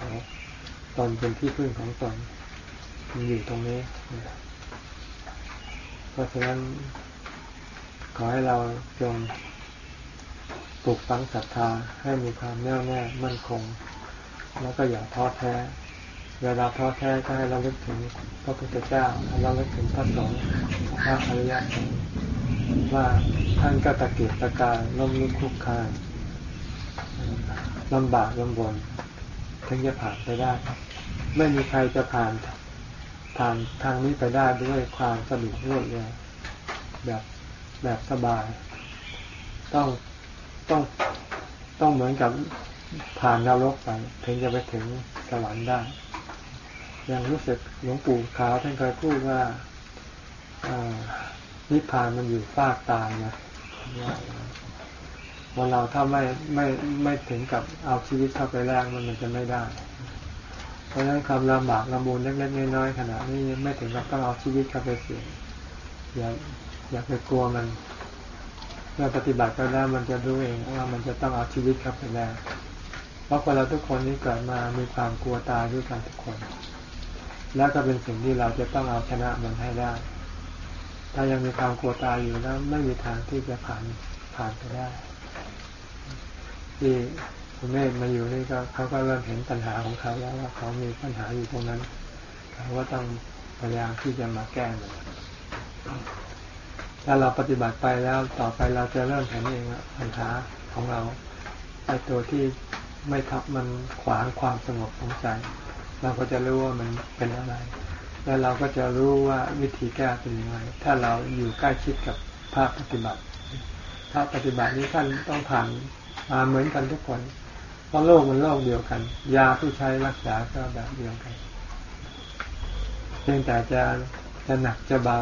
Speaker 2: ตนเป็นที่พึ่งของตนมันอยู่ตรงนี้ เพราะฉะนั้น ขอให้เราจงปลูกฝังศรัทธาให้มีความแน่วแน่มั่นคง แล้วก็อย่าท้อแท้ เวลาท้อแท้ก็ให้เราเลึกถึงพระพุทธเจ้าให้เราเลึกถึงพระสงฆ์พระอริยสงฆ์ว่าท่านก็ตะเกียกตะกายล้มลุกคลุกคลาน ลำบากลำบนถึงจะผ่านไปได้ ไม่มีใครจะผ่านผ่านทางนี้ไปได้ด้วยความสะดวกรวดเร็วแบบแบบสบาย ต้องต้องต้องเหมือนกับผ่านนรกไปถึงจะไปถึงสวรรค์ได้ยังรู้สึกหลวงปู่ขาวท่านเคยพูดว่านิพพานมันอยู่ฟากตายนะ วันเราถ้าไม่ไม่ไม่ถึงกับเอาชีวิตเข้าไปแลกมันมันจะไม่ได้ เพราะฉะนั้นความลำบากลำบูนเล็กๆน้อยๆขนาดนี้ไม่ถึงกับต้องเอาชีวิตเข้าไปเสี่ยงอย่าอย่าไปกลัวมันเมื่อปฏิบัติไปแล้วมันจะรู้เองว่ามันจะต้องเอาชีวิตเข้าไปแลกเพราะคนเราทุกคนนี้เกิดมามีความกลัวตายด้วยกันทุกคน แล้วก็เป็นสิ่งที่เราจะต้องเอาชนะมันให้ได้ ถ้ายังมีความกลัวตายอยู่แล้วไม่มีทางที่จะผ่านผ่านไปได้ ที่คุณแม่มาอยู่นี่ก็เขาก็เริ่มเห็นปัญหาของเขาแล้วว่าเขามีปัญหาอยู่ตรงนั้นเขาก็ต้องพยายามที่จะมาแก้มันถ้าเราปฏิบัติไปแล้วต่อไปเราจะเริ่มเห็นเองปัญหาของเราไอ้ตัวที่ไม่ทับมันขวางความสงบของใจ เราก็จะรู้ว่ามันเป็นอะไร แล้วเราก็จะรู้ว่าวิธีแก้เป็นยังไง ถ้าเราอยู่ใกล้ชิดกับภาคปฏิบัติภาคปฏิบัตินี้ท่านต้องผ่าน เหมือนกันทุกคน เพราะโลกมันโลกเดียวกัน ยาที่ใช้รักษาก็แบบเดียวกันเพียงแต่จะจะหนักจะเบา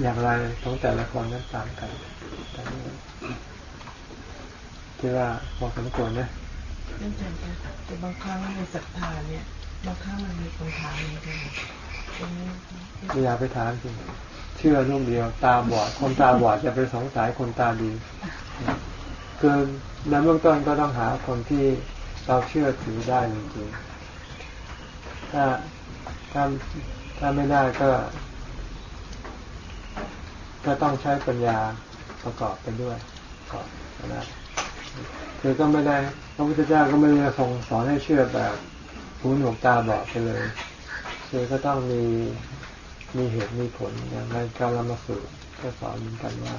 Speaker 2: อย่างไรของแต่ละคนนั้นต่างกันคิดว่าพอสมควรนะ
Speaker 1: นั่นเองแต่บางครั้งในศรัทธาเนี่ยบางครั้งมันมีคนถามเหมือนกัน
Speaker 2: ไม่อยากไปถามจริงเชื่อลูกเดียว ตาบอด คนตาบอดจะไปสงสัยคนตาดี คือในเบื้องต้นก็ต้องหาคนที่เราเชื่อถือได้จริงๆถ้าถ้าถ้าไม่ได้ก็ ก็ต้องใช้ปัญญาประกอบไปด้วยก่อนนะคือก็ไม่ได้พระพุทธเจ้าก็ไม่ได้ทรงสอนให้เชื่อแบบหูหนวกตาบอดไปเลยคือก็ต้องมีมีเหตุมีผลอย่างในการละมาสูตรก็สอนเหมือนกันว่า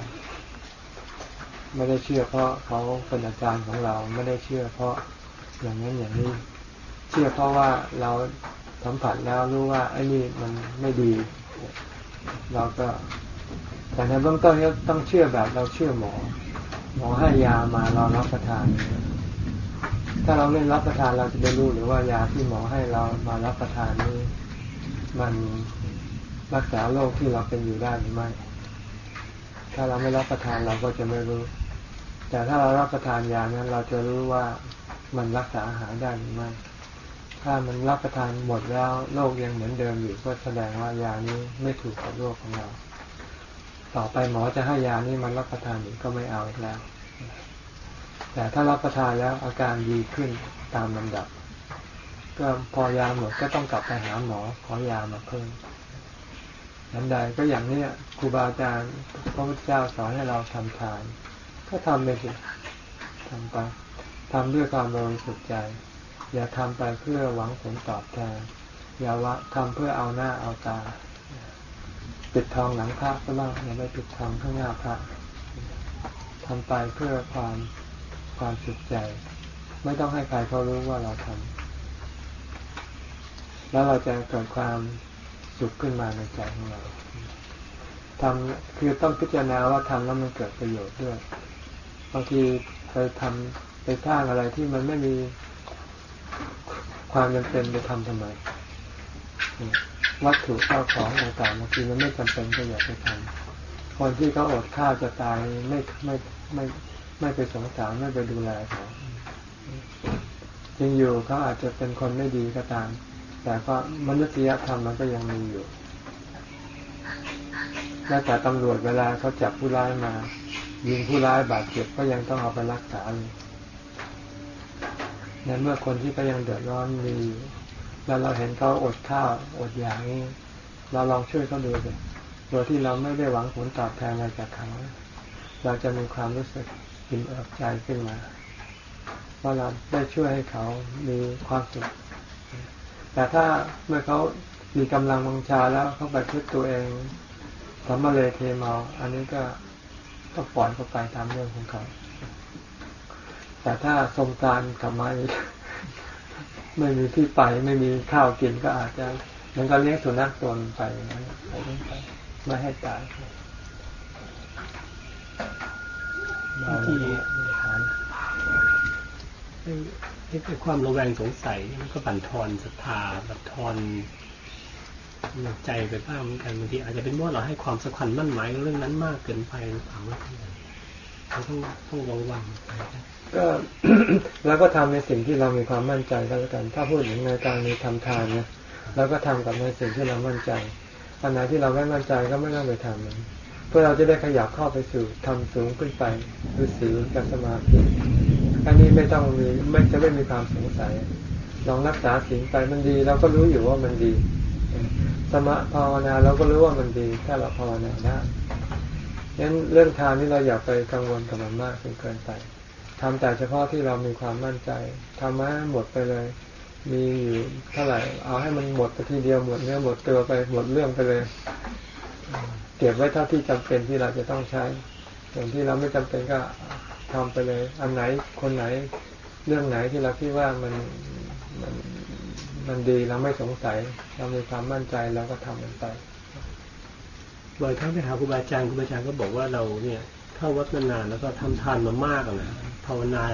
Speaker 2: ไม่ได้เชื่อเพราะเขาเป็นอาจารย์ของเราไม่ได้เชื่อเพราะอย่างนั้นอย่างนี้ เชื่อเพราะว่าเราสัมผัสแล้วรู้ว่าไอ้นี่มันไม่ดี เราก็แต่ในเบื้องต้นก็ต้องเชื่อแบบเราเชื่อหมอ หมอให้ยามาเรารับประทาน ถ้าเราไม่รับประทานเราจะได้รู้หรือว่ายาที่หมอให้เรามารับประทานนี้ มันรักษาโรคที่เราเป็นอยู่ได้หรือไม่ ถ้าเราไม่รับประทานเราก็จะไม่รู้ แต่ถ้าเรารับประทานยานั้นเราจะรู้ว่ามันรักษาอาหารได้หรือไม่ ถ้ามันรับประทานหมดแล้วโรคยังเหมือนเดิมอยู่ก็แสดงว่ายานี้ไม่ถูกกับโรคของเรา ต่อไปหมอจะให้ยานี้มันรับประทานอีกก็ไม่เอาอีกแล้ว แต่ถ้ารับประทานแล้วอาการดีขึ้นตามลำดับ ก็พอยาหมดก็ต้องกลับไปหาหมอขอยามาเพิ่มนั้นใดก็อย่างนี้ครูบาอาจารย์พระพุทธเจ้าสอนให้เราทำทาน ก็ทำไปสิทำไปทำด้วยความบริสุทธิ์ใจ อย่าทำไปเพื่อหวังผลตอบแทนอย่าวะทำเพื่อเอาหน้าเอาตาปิดทองหลังพระก็บ้างอย่าไปปิดทองข้างหน้าพระทำไปเพื่อความความสุขใจ ไม่ต้องให้ใครเขารู้ว่าเราทำแล้วเราจะเกิดความสุขขึ้นมาในใจของเราทำคือต้องพิจารณาว่าทำแล้วมันเกิดประโยชน์ด้วย บางทีเคยทำไปสร้างอะไรที่มันไม่มีความจำเป็นไปทำทำไมวัตถุข้าวของต่างๆบางทีมันไม่จำเป็นก็อยาไปทำคนที่เขาอดข้าวจะตายไม่ไม่ไม่ไม่ไปสงสารไม่ไปดูแลเขาจริงอยู่เขาอาจจะเป็นคนไม่ดีก็ตาม แต่ก็มนุษยธรรมมันก็ยังมีอยู่แม้แต่ตำรวจเวลาเขาจับผู้ร้ายมา ยิงผู้ร้ายบาดเจ็บก็ยังต้องเอาไปรักษาเลยในเมื่อคนที่ก็ยังเดือดร้อนมีแล้วเราเห็นเขาอดข้าวอดอย่างนี้ เราลองช่วยเขาดูสิโดยที่เราไม่ได้หวังผลตอบแทนอะไรจากเขาเราจะมีความรู้สึกอิ่มเอิบใจขึ้นมาว่าเราได้ช่วยให้เขามีความสุข แต่ถ้าเมื่อเขามีกำลังวังชาแล้วเขาไปพึ่ตัวเองสมมาเลเทเมา อันนี้ก็ ต้องปล่อยเขาไปตามเรื่องของเขา แต่ถ้าทรงการกลับมาไม่มีที่ไปไม่มีข้าวกินก็อาจจะมันก็เลี้ยงสุนัขตัวนึงไปไปไม่ให้ตาย
Speaker 3: บางทีไอ้ความระแวงสงสัยมันก็บั่นทอนศรัทธาบั่นทอน ใจไปบ้างเหมือนกันบางทีอาจจะเป็นเพราะเราให้ความสำคัญมั่นหมายเรื่องนั้นมากเกินไปหรือเปล่าเราต้องต้องระวังไป
Speaker 2: ก็เราก็ทำในสิ่งที่เรามีความมั่นใจก็แล้วกัน ถ้าพูดถึงในการมีทำทานเนี่ยเราก็ทำกับในสิ่งที่เรามั่นใจอันไหนที่เราไม่มั่นใจก็ไม่ต้องไปทำมันเพื่อเราจะได้ขยับเข้าไปสู่ทำสูงขึ้นไปคือสีกับสมาธิอันนี้ไม่ต้องมีไม่จะไม่มีความสงสัยลองรักษาสิ่งไปมันดี เราก็รู้อยู่ว่ามันดี สมาภาวนาเราก็รู้ว่ามันดีถ้าเราภาวนาได้งั้นเรื่องทานนี่เราอย่าไปกังวลกับมันมากจนเกินไปทำแต่เฉพาะที่เรามีความมั่นใจทำมาหมดไปเลย มีอยู่เท่าไหร่ เอาให้มันหมดไปทีเดียวหมดเนื้อหมดตัวไปหมดเรื่องไปเลย เก็บไว้เท่าที่จำเป็นที่เราจะต้องใช้ ส่วนที่เราไม่จำเป็นก็ทำไปเลย อันไหนคนไหน เรื่องไหนที่เราคิดว่ามันมัน มันดีเราไม่สงสัย เรามีความมั่นใจเราก็ทำมันไป
Speaker 3: บ่อยครั้งไปหาครูบาอาจารย์ครูบาอาจารย์ก็บอกว่าเราเนี่ยเข้าวัดนานๆแล้วก็ทำทานมามากนะภาวนา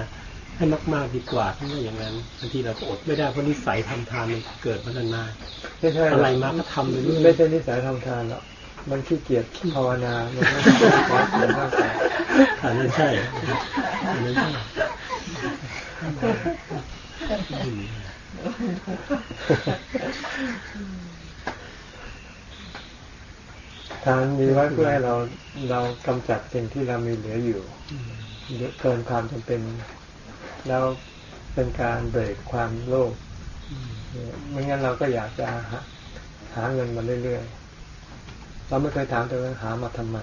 Speaker 3: ให้มากๆดีกว่าถ้าไม่อย่างนั้นบางทีเราก็อดไม่ได้เพราะนิสัยทำทานมันเกิดมานาน
Speaker 2: ไม่ใช่
Speaker 3: อะไรมาก็ทำไปเรื่อย
Speaker 2: ไม่ใช่นิสัยทำทานหรอกมันขี้เกียจภาวนามันไม่ใช่ขอเกียจมากกว่า
Speaker 3: อันนั้นใช่อันนั้นใช่
Speaker 2: ทานมีไว้เพื่อให้เราเรากำจัดสิ่งที่เรามีเหลืออยู่เกินความจำเป็น แล้วเป็นการเบรกความโลภไม่งั้นเราก็อยากจะหาหาเงินมาเรื่อยๆ เราไม่เคยถามตัวเองหามาทำไม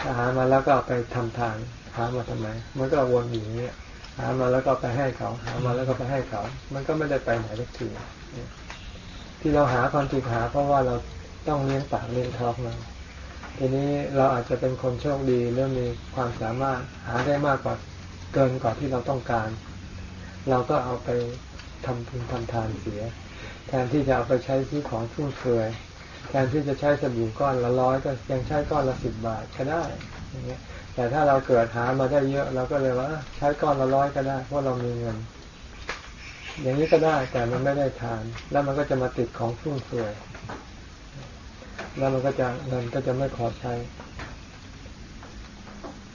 Speaker 2: ถ้าหามาแล้วก็เอาไปทำทาน หามาทำไม มันก็วนอยู่อย่างนี้ย หามาแล้วก็ไปให้เขาหามาแล้วก็ไปให้เขา มันก็ไม่ได้ไปไหนสักทีที่เราหาความจริงหา เพราะว่าเราต้องเลี้ยงปากเลี้ยงท้องเราทีนี้เราอาจจะเป็นคนโชคดีเรื่องมีความสามารถหาได้มากกว่าเกินกว่าที่เราต้องการ เราก็เอาไปทำบุญทำทานเสีย แทนที่จะเอาไปใช้ซื้อของฟุ่มเฟือยแทนที่จะใช้สบู่ก้อนละร้อยก็ยังใช้ก้อนละสิบบาทก็ได้อย่างเงี้ย แต่ถ้าเราเกิดหามาได้เยอะเราก็เลยว่า ใช้ก้อนละร้อยก็ได้เพราะเรามีเงิน อย่างนี้ก็ได้แต่มันไม่ได้ทาน แล้วมันก็จะมาติดของฟุ่มเฟือยแล้วมันก็จะเงินก็จะไม่พอใช้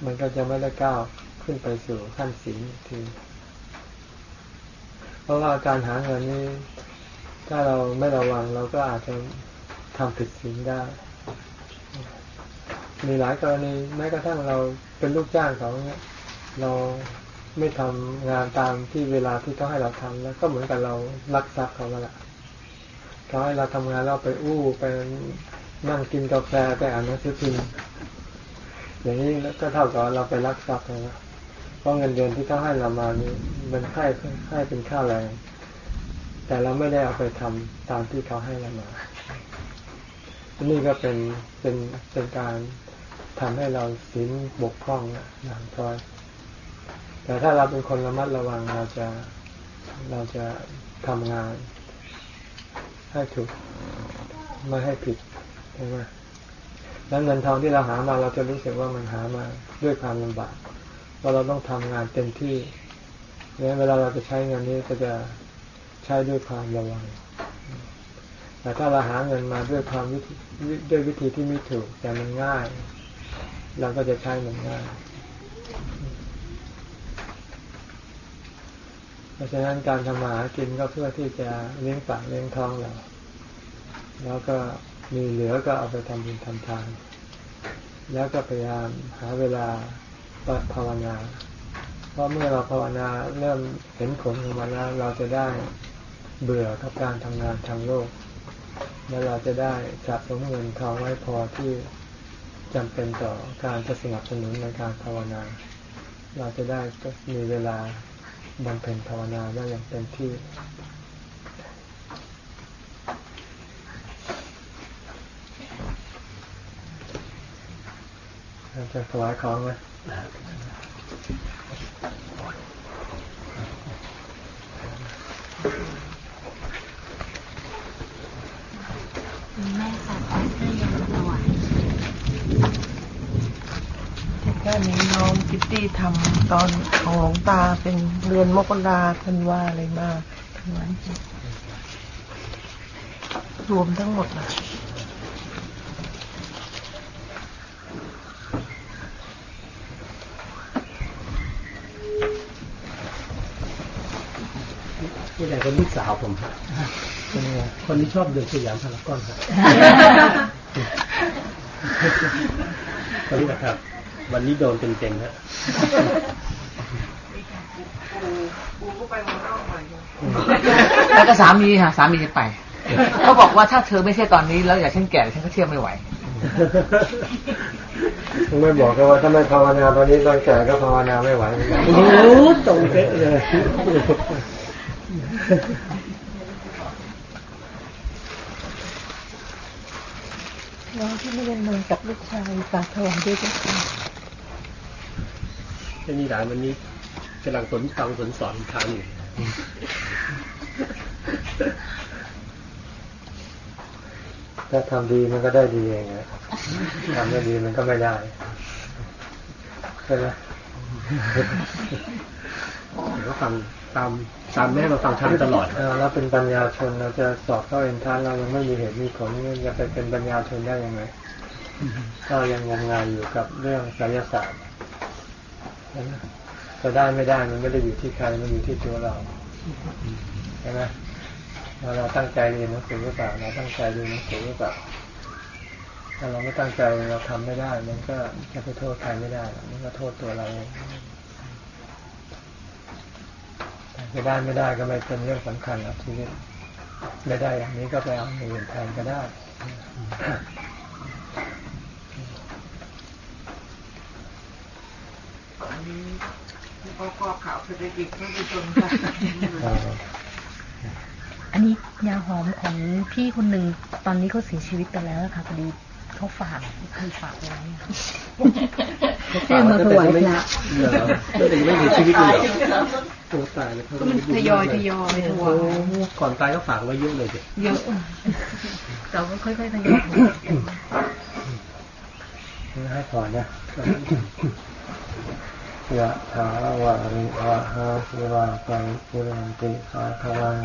Speaker 2: มันก็จะไม่ได้ก้าวขึ้นไปสู่ขั้นศีลทีเพราะว่าการหาเงินนี้ ถ้าเราไม่ระวังเราก็อาจจะทำผิดศีลได้ มีหลายกรณีแม้กระทั่งเราเป็นลูกจ้างเขาเนี่ยเราไม่ทำงานตามที่เวลาที่เขาให้เราทำแล้วก็เหมือนกับเราลักทรัพย์เขาแล้วละเขาให้เราทำงานเราไปอู้ไปนั่งกินกาแฟไปอ่านหนังสือพิมพ์อย่างนี้ก็เท่ากับเราไปรักทรัพย์นะเพราะเงินเดือนที่เขาให้เรามานี่มันให้ให้เป็นค่าแรง แต่เราไม่ได้เอาไปทำตามที่เขาให้เรามานี่ก็เป็นเป็นเป็นการ ทำให้เราสินบกพร่องนะอย่างพอยแต่ถ้าเราเป็นคนระมัดระวังเราจะเราจะทำงาน ให้ถูกไม่ให้ผิดใช่ไหมแล้วเงินทองที่เราหามาเราจะรู้สึกว่ามันหามาด้วยความลำบากเพราะเราต้องทำงานเต็มที่เนี่ยเวลาเราจะใช้เงินนี้ก็จะใช้ด้วยความระวัง แต่ถ้าเราหาเงินมาด้วยความวิธีด้วยวิธีที่ไม่ถูกแต่มันง่าย เราก็จะใช้มันง่ายเพราะฉะนั้นการทำมาหากินก็เพื่อที่จะเลี้ยงปากเลี้ยงท้องเราแล้วก็มีเหลือก็เอาไปทำบุญทำทาน แล้วก็พยายามหาเวลาภาวนา เพราะเมื่อเราภาวนาเริ่มเห็นผลของมันแล้วเราจะได้เบื่อกับการทำงานทางโลก แล้วเราจะได้สะสมเงินทองไว้พอที่ จำเป็นต่อการจะสนับสนุนในการภาวนา เราจะได้มีเวลาบำเพ็ญภาวนาได้อย่างเต็มที่เราจะถวายของไหม
Speaker 4: แม่ฝากออสเตอร์ยังถวาย
Speaker 1: แค่นี้น้องคิตตี้ทำตอนของหลวงตาเป็นเดือนมกราธันวาอะไรมาทั้งนั้นรวมทั้งหมดนะ
Speaker 3: นี่แหละเป็นลูกสาวผมฮะ
Speaker 2: เป็นไง
Speaker 3: คนที่ชอบเดินสยามพารากอนครับคนนี้นะครับ วันนี้โดนเต็มๆฮะ
Speaker 1: ปูก็ไปมานอกใหม่
Speaker 5: แล้วก็สามีค่ะ สามีจะไป เขาบอกว่าถ้าเธอไม่ใช่ตอนนี้แล้วอย่าฉันแก่ฉันก็เชื่อไม่ไหว
Speaker 2: มึงไม่บอกกันว่าถ้าไม่ภาวนาตอนนี้ตอนแก่ก็ภาวนาไม่ไหวเหมือนกัน
Speaker 3: โอ้โหตรงเป๊ะเลย
Speaker 1: น้องที่ไม่ได้มากับลูกชายฝากถวายด้วยเจ้าค่ะ
Speaker 3: เจ้านี่หลานวันนี้กำลังสนฟังสนสอนทางอยู่
Speaker 2: ถ้าทำดีมันก็ได้ดีเองนะทำไม่ดีมันก็ไม่ได้ใช่ไหม
Speaker 3: ก็ฟังตามตามแม่มาฟังทำตลอด
Speaker 2: เราเป็นปัญญาชนเราจะสอบเข้าเอ็นทานเรายังไม่มีเหตุมีผลนี่จะไปเป็นปัญญาชนได้ยังไงก็ยังงมงายอยู่กับเรื่องไสยศาสตร์ จะได้ไม่ได้มันไม่ได้อยู่ที่ใครมันอยู่ที่ตัวเราใช่ไหมว่าเราตั้งใจเรียนหนังสือหรือเปล่าเราตั้งใจเรียนหนังสือหรือเปล่าถ้าเราไม่ตั้งใจเราทำไม่ได้ มันก็จะไปโทษใครไม่ได้มันก็โทษตัวเราเองจะได้ไม่ได้ก็ไม่เป็นเรื่องสำคัญหรอกชีวิตไม่ได้อย่างนี้ก็ไปเอาอย่างอื่นแทนก็ได้
Speaker 1: อันนี้เขาก็ข่าวเศรษฐกิจไม่ดีจนค่ะ
Speaker 2: เออ
Speaker 4: อันนี้ยาหอมของพี่คนหนึ่งตอนนี้เขาเสียชีวิตไปแล้วค่ะพอดีเขาฝากคือฝากไว้ค่ะให้เอามาถวายพระ
Speaker 3: เหรอตั้งแต่ยังไม่มีชีวิตเลยเหรอตัวตายแล้วเขาก็ไม่
Speaker 4: ทยอยทยอยถวาย
Speaker 3: โอ้ก่อนตายก็ฝากไว้เยอะเลยเด็
Speaker 4: เยอะเราก็ค่อยๆทยอยถวายกัน
Speaker 2: ให้พอนะ ยะถาวาริวะหาสิวะปังปุเรนติสาคลัง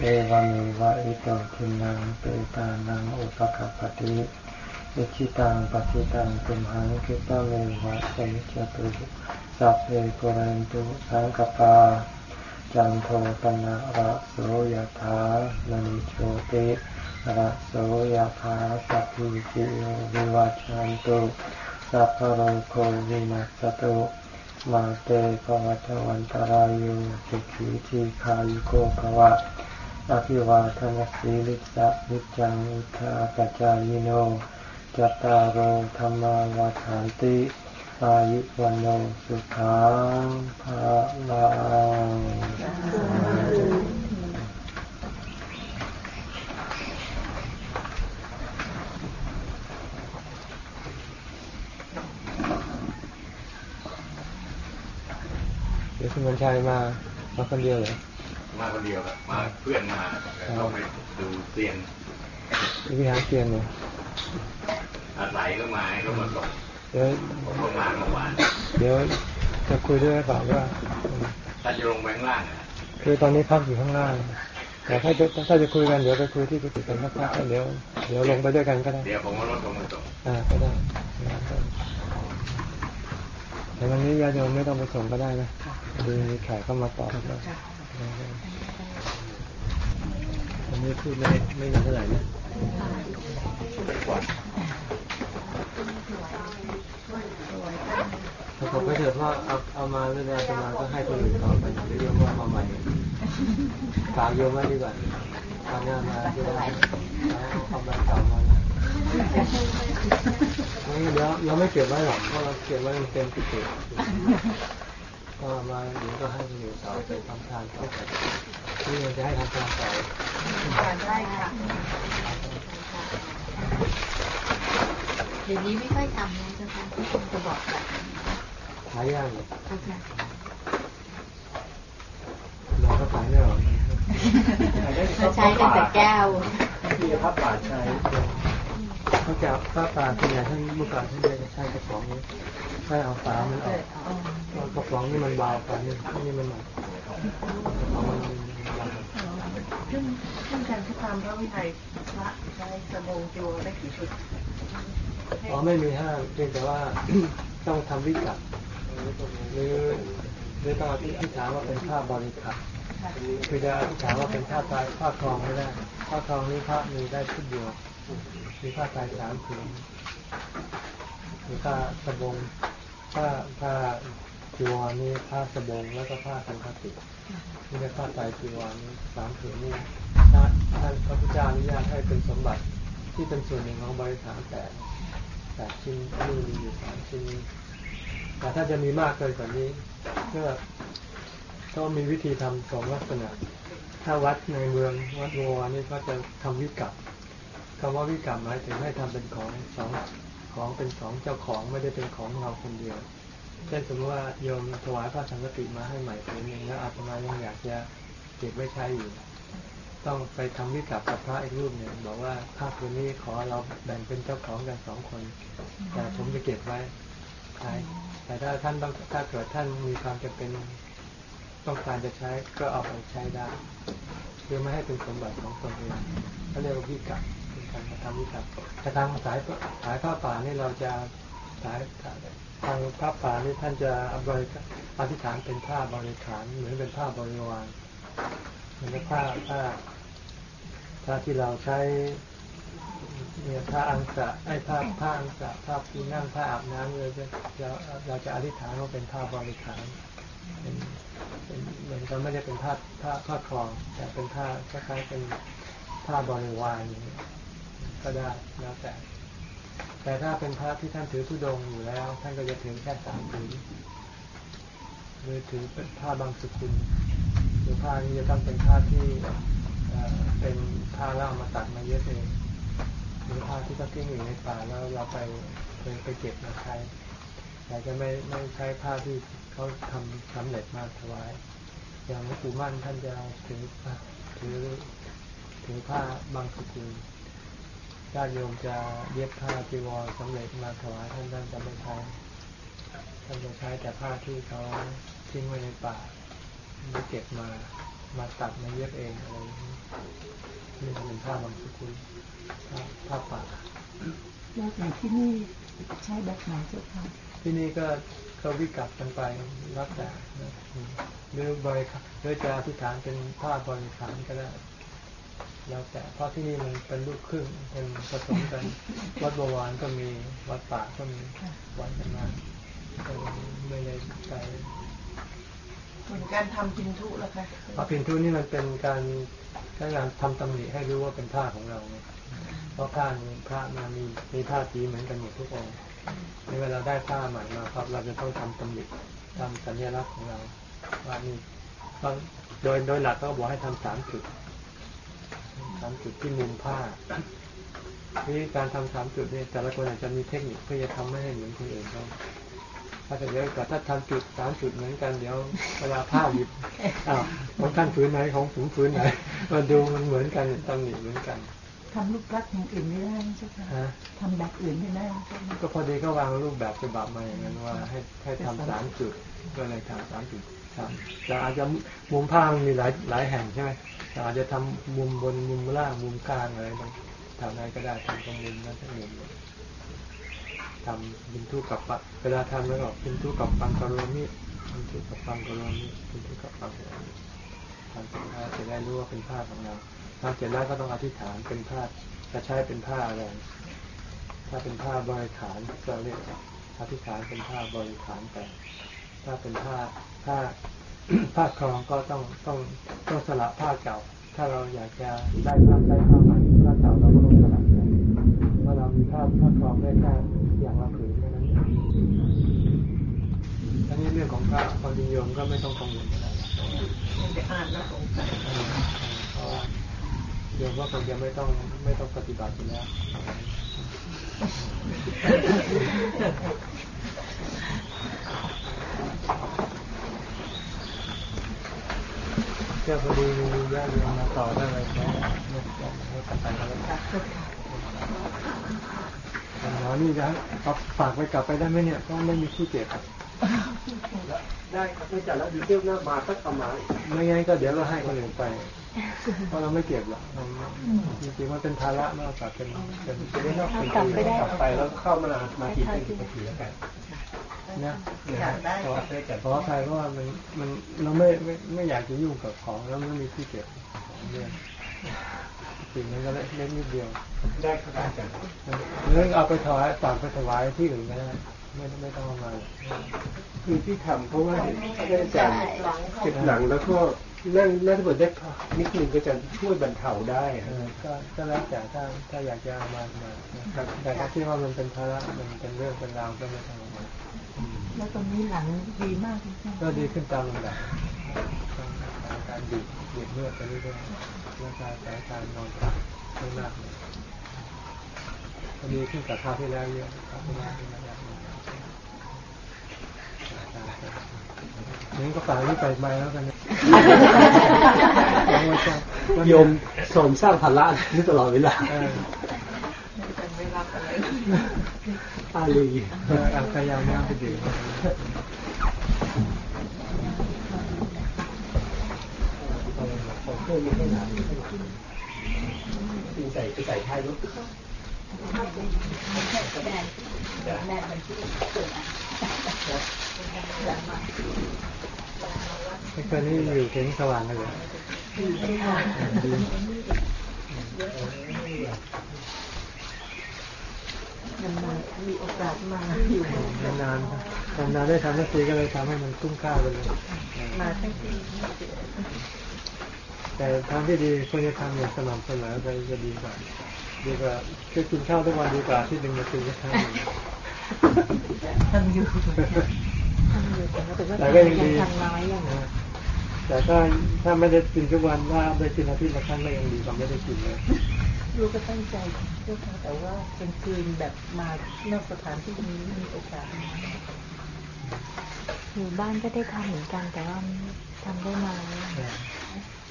Speaker 2: เอวามิวะอิโตทินังเปตานังอุปกัปปติอิชิตังปัจิตังตุมหังคิปะเมวะสมิจตุสัพเพปุเรนตุสังกปาจันโทปนะระโสยถามณิโชติระโสยถาสัพพิติโยวิวัชันตุสัพพะโรโควินัสตุ มาเตปวัตวันตรายโยสุขีทีขายุโกภวะอภิวาทนสีลิสะนิจังอุทาปจายโนจตารโอธรรมวาทานติอายุวันโนสุขังภาลัง
Speaker 1: เดี๋
Speaker 2: ยว คุณวันชัยมามาคนเดียวเหรอ
Speaker 6: มาคนเดียวครับมาเพื่อนมาแล้วก็ไปดูเตียง
Speaker 2: ที่วิหารเตียนเนี่ย
Speaker 6: อาศัยก็มาให้เขามาส่ง
Speaker 2: เดี๋ยว
Speaker 6: ผมก็มาเมื่อวาน
Speaker 2: เดี๋ยวจะคุยด้วยหรือเปล่าว่า
Speaker 6: ถ้าจะลงไปข้างล่างอะ
Speaker 2: คือตอนนี้พักอยู่ข้างล่างแต่ถ้าจะถ้าจะคุยกันเดี๋ยวไปคุยที่กุฏิกันสักพักแล้วเดี๋ยวเดี๋ยวลงไปด้วยกันก็ได้
Speaker 6: เดี๋ยวผมเอารถผมมาส่ง
Speaker 2: อ่าก็ได้ แต่วันนี้ญาติโยมไม่ต้องไปส่งก็ได้นะดูมีแขกเข้ามาตอบก็วันนี้พูดไม่ไม่นานเท่าไหร่นะถ้าผมไม่เถิดว่าเอาเอามาเวลาจะมาก็ให้คนอื่นต่อไปหรือโยมว่ามาใหม่ฝากโยมไว้ดีกว่าตอนนี้มาจะได้เอาใบเก่ามานะไม่ เดี๋ยวเราไม่เก็บไว้หรอกเพราะเราเก็บไว้มันเป็นกุฏิก็มาเดี๋ยวก็ให้มันอยู่ต่อไปทำทานต่อไปนี่มันจะให้ทำทานต่อ
Speaker 1: ได้ค่ะ
Speaker 7: เดี๋ยวนี้ไม่ค่อยทำแล้วเจ้าค่ะที่คุณจะบอกแบบ
Speaker 2: ขายย่าง
Speaker 7: เจ้าค่ะ
Speaker 2: เราก็ขายไม่หรอก
Speaker 7: ใช้กันแต่แก้ว
Speaker 3: มีพระป่าใช้
Speaker 2: เขาจะป้าปลาเป็นไงท่านเมื่อก่อนท่านจะใช้กระป๋องนี้ให้เอาฝามันออกเอากระป๋องนี่มันเบาฝานี่นี่มันหนักกระป๋องมันหนัก
Speaker 1: ซึ่งซึ่งการที่ตามพระวินัยพระใช้สบงจีวรได้กี่ชุด
Speaker 2: อ๋อไม่มีห้ามเพียงแต่ว่าต้องทำวิกัดหรือหรือต้องอธิษฐานว่าเป็นผ้าบริขารคือจะอธิษฐานว่าเป็นผ้าตายผ้าคลองไม่ได้ผ้าคลองนี้ผ้ามีได้ชุดเดียว มีผ้าตายสามผืนมีผ้าสบงผ้าผ้าจีวรนี่ผ้าสบงแล้วก็ผ้าสังฆตินี่เป็นผ้าตายจีวรนี่สามผืนนี่ถ้าท่านพระพุทธเจ้าอนุญาตให้เป็นสมบัติที่เป็นส่วนหนึ่งของบริขารแต่แปดชิ้นนี่มีอยู่สามชิ้นแต่ถ้าจะมีมากเกินกว่านี้ก็ก็มีวิธีทำสองลักษณะ ถ้าวัดในเมืองวัดโววนี่ก็จะทำวิกัป คำว่าวิกัปหมายถึงให้ทำเป็นของสองของเป็นของเจ้าของไม่ได้เป็นของเราคนเดียว เช่นสมมติว่าโยมถวายพระสังฆติมาให้ใหม่ผืนหนึ่งแล้วอาตมายังอยากจะเก็บไว้ใช้อยู่ ต้องไปทำวิกัปกับพระอีกรูปหนึ่งบอกว่าผ้าผืนนี้ขอเราแบ่งเป็นเจ้าของกันสองคน แต่ผมจะเก็บไว้ใช้แต่ถ้าท่านต้องถ้าเกิดท่านมีความจำเป็นต้องการจะใช้ก็เอาไปใช้ได้คือไม่ให้เป็นสมบัติของตนเองเขาเรียกว่าวิกัปเป็นการกระทำวิกัปแต่ทางสายสายผ้าป่านี่เราจะสายทางผ้าป่านี่ท่านจะบริอธิษฐานเป็นผ้าบริขารเหมือนเป็นผ้าบริวารเหมือนผ้าผ้าผ้าที่เราใช้เนี่ยผ้าอังสะไอ้ผ้าผ้าอังสะผ้าที่นั่งผ้าอาบน้ำเลยจะเราเราจะอธิษฐานว่าเป็นผ้าบริขารเป็นเป็นเหมือนกันไม่ได้เป็นผ้าผ้าผ้าคลอง แต่เป็นผ้าคล้ายๆเป็นผ้าบริวารอย่างนี้ ก็ได้แล้วแต่ แต่ถ้าเป็นพระที่ท่านถือธุดงอยู่แล้ว ท่านก็จะถือแค่สามผืนหรือถือเป็นผ้าบางสุกุลหรือผ้านี้จะต้องเป็นผ้าที่เป็นผ้าเล่ามาตัดมาเย็บเองหรือผ้าที่เขาทิ้งอยู่ในป่าแล้วเราไปไปไปเก็บมาใช้แต่จะไม่ไม่ใช้ผ้าที่เขาทำสำเร็จมาถวาย อย่างหลวงปู่มั่นท่านจะถือถือถือผ้าบางสกุล ญาติโยมจะเย็บผ้าจีวรสำเร็จมาถวายท่านท่านจะไม่ใช้ท่านจะใช้แต่ผ้าที่เขาทิ้งไว้ในป่าหรือเก็บมามาตัดมาเย็บเองอะไรนี้นี่เป็นผ้าบางสกุลผ้าป่า
Speaker 1: แล้วอย่างที่นี่ใช้แบบไหนเจ้าค่ะ
Speaker 2: ที่นี่ก็ก็วิกัดกันไปรับแต่นะอืมหรือบริขารหรือจะอธิษฐานเป็นผ้าบริขารก็ได้ แล้วแต่เพราะที่นี่มันเป็นลูกครึ่งเป็นผสมกัน วัดบวรก็มีวัดป่าก็มีวัดกันมาก็ไม่ได้ไป
Speaker 1: เหมือนการทำพินทุแล้วค่ะ
Speaker 2: พระพินทุนี่มันเป็นการการทำตำหนิให้รู้ว่าเป็นผ้าของเราไงเพราะผ้านี้พระมามีมีผ้าสีเหมือนกันหมดทุกองค์ในเวลาได้ผ้าใหม่มาครับ เราจะต้องทำตำหนิทำสัญลักษณ์ของเราว่านี่บางโดยโดยหลักก็บอกให้ทำสามจุด สามจุดที่มุมผ้าวิธีการทำสามจุดเนี่ยแต่ละคนอาจจะมีเทคนิคเพื่อจะทำไม่ให้เหมือนคนอื่นเขาถ้าจะเยอะกว่าถ้าทำจุดสามจุดเหมือนกันเดี๋ยวเวลาผ้าหยิบอ้าวของท่านฝืนไหนของผมฝืนไหนมาดูมันเหมือนกันตำหนิเหมือนกัน
Speaker 1: ทำรูปลักษณ์อย่างอื่นไม่ได้ใช่ไหม
Speaker 2: ฮะ
Speaker 1: ทำแบบอื่นไม่ได้ใช่ไหม
Speaker 2: ก็พอดีก็วางรูปแบบฉบับมาอย่างนั้นว่า ให้ให้ทำสามจุดก็เลยทำสามจุดทำแต่อาจจะมุมผ้ามันมีหลายหลายแห่งใช่ไหม อาจจะทำมุมบนมุมล่างมุมกลางอะไรบางทำอะไรก็ได้ทำตรงมุมนั้นทั้งมุมทำบินทุกับปะเวลาทำแล้วก็บินทุกับปังกะโรมิบินทุกับปังกะโรมิบินทุกับปังกะโรมิทำเสร็จแล้วจะได้รู้ว่าเป็นผ้าของเราทำเสร็จแล้วก็ต้องอธิษฐานเป็นผ้าจะใช้เป็นผ้าอะไรถ้าเป็นผ้าบริขารก็เรียกอธิษฐานเป็นผ้าบริขารไปถ้าเป็นผ้าผ้า ผ้าครองก็ต้องต้องต้องสละผ้าเก่า ถ้าเราอยากจะได้ผ้าได้ผ้าใหม่ผ้าเก่าเราก็ต้องสละไปเพราะเรามีผ้าผ้าครองได้แค่อย่างละผืนแค่นั้นเองอันนี้เรื่องของพระคนนิยมก็ไม่ต้องกังวลอะไร
Speaker 1: จะอ่านแล้วสงสัย
Speaker 2: เพราะว่าโยมว่าคงจะไม่ต้องไม่ต้องปฏิบัติอยู่แล้ว เจ้าพอดีมีญาติโยมมาต่อได้เลยนะไม่ต้องไม่ต้องไปแล้วปัญหานี่นะเอาฝากไปกลับไปได้ไหมเนี่ยก็ไม่มีที่เก็บ
Speaker 3: ได้ครับไม่จัดแล้วดีเที่ยวหน้ามาสัก็เอามาณ
Speaker 2: ไม่งั้นก็เดี๋ยวเราให้คนอื่นไปเพราะเราไม่เก็บหรอกจริงๆมันเป็นภาระมากกว่าเป็นเป็น
Speaker 3: จะได้นอกเป็นที่กลับไปแล้วเข้ามามาทีเป็นสินาทีแล้วกัน
Speaker 2: นะ
Speaker 1: อยากได้
Speaker 3: ขอได้จัด
Speaker 2: ขออภัยเพราะว่ามันมันเราไม่ไม่ไม่อยากจะยุ่งกับของแล้วไม่มีที่เก็บของเนี่ยสิ่งนั้นก็เล็กนิดเดียว
Speaker 3: ได้ครับอาจารย์
Speaker 2: เรื่องเอาไปถวายฝากไปถวายที่อื่นก็ได้ไม่ไม่ต้องเอามา
Speaker 3: คือที่ทำเพราะว่าเห็นอาจารย์เจ็บหลังแล้วก็นั่งนั่งบนได้พักนิดนึงก็จะช่วยบรรเทาได้
Speaker 2: เออก็ก็แล้วแต่ถ้าถ้าอยากจะเอามามาแต่ถ้าคิดว่ามันเป็นภาระมันเป็นเรื่องเป็นราวก็ไม่ต้องเอามา
Speaker 1: แล้วตรงนี้หลังดีมากเลยใช่ไหม
Speaker 2: ก็ดีขึ้นตามลำดับการบีบบีบเลือดไปเรื่อยๆแล้วการแต่การนอนพักไม่มากเลยก็ดีขึ้นกับคราวที่แล้วเยอะคราวที่แล้วที่แล้วนี่ก็ฝากนี่ไปไปแล้วกันนะ
Speaker 3: โยมสมสร้างภาระนี่ตลอดเวลา
Speaker 2: เออ
Speaker 1: ไม่ รับอะไร
Speaker 3: อาลี
Speaker 2: ออเอาพยายามไม่เอาไปดื่ม
Speaker 3: ของเครื่องนี้ให้หนาใส่ใส่ท้ายรถ
Speaker 2: ไอ้คนนี้อยู่ถึงสว่างเลยดี
Speaker 1: นานมีโอกาสมาอยู่
Speaker 2: นานๆนานๆได้ทำน้าที่ก็เลยทำให้มันคุ้มค่าไปเลย
Speaker 1: มาทั้งที่
Speaker 2: แต่ทางที่ดีควรจะทำอย่างสม่ำเสมอไปจะดีกว่าดีกว่าคือกินข้าวทุกวันดีกว่าที่หนึ่งมากินแค่ครั้ง
Speaker 1: ทำอยู่ทำอยู่แต่ว่าแต่ว่า
Speaker 2: แต่ก็ยังดีแต่ถ้าถ้าไม่ได้กินทุกวันว่าได้กินอาทิตย์ละครั้งก็ยังดีกว่าไม่ได้กินเลย
Speaker 1: ลูกก็ตั้งใจเจ้าค่ะแต่ว่ากลางคืนแบบมานอกสถานที่นี้มีโอกาสน้อย
Speaker 4: อยู่บ้านก็ได้ทำเหมือนกันแต่ว่าทำได้น้อย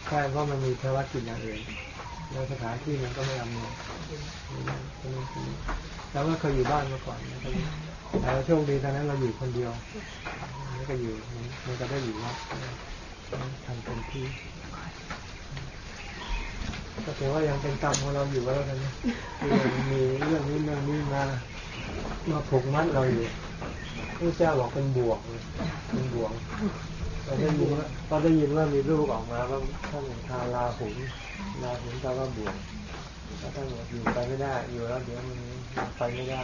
Speaker 2: ใช่เพราะมันมีภารกิจอย่างอื่นแล้วสถานที่มันก็ไม่อำนวยแล้วก็เคยอยู่บ้านมาก่อนนะแต่โชคดีตอนนั้นเราอยู่คนเดียวนี่ก็อยู่มันก็ได้อยู่วัดทำเต็มที่ ก็ถือว่ายังเป็นกรรมของเราอยู่แล้วกันนะที่ยมีเรื่องนี้เรื่องนี้มามาผูกมัดเราอยู่พระเจ้าบอกเป็นบ่วงเลยเป็นบ่วงเราได้ยินว่าเราได้ยินว่ามีรูปออกมาว่าท่านทาราหุนลาหุนแปลว่าบ่วงถ้าท่านบอกอยู่ไปไม่ได้ อยู่แล้วเดี๋ยวมันไปไม่ได้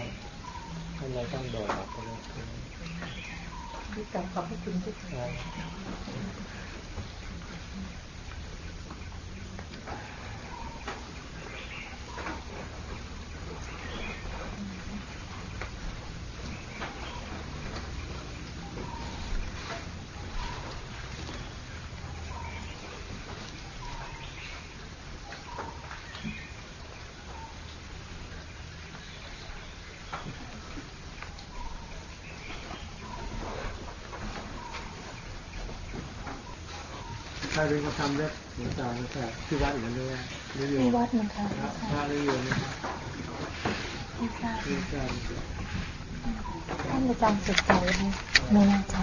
Speaker 2: ท่านเลยต้องโดดออกไปเลย
Speaker 1: กรรขอบพระคุณทุกท่านา
Speaker 2: เรื่องเขาทำได้หลวงตาแล้วแต่ที่วัดเหมือนด้วย
Speaker 4: ที่วัดเหมือนกัน
Speaker 2: พระพระหรือยู่นะครั
Speaker 4: บ
Speaker 2: ไม่ทราบ
Speaker 4: ท่านอาจารย์สุดใจไหมไม่แน่ใจ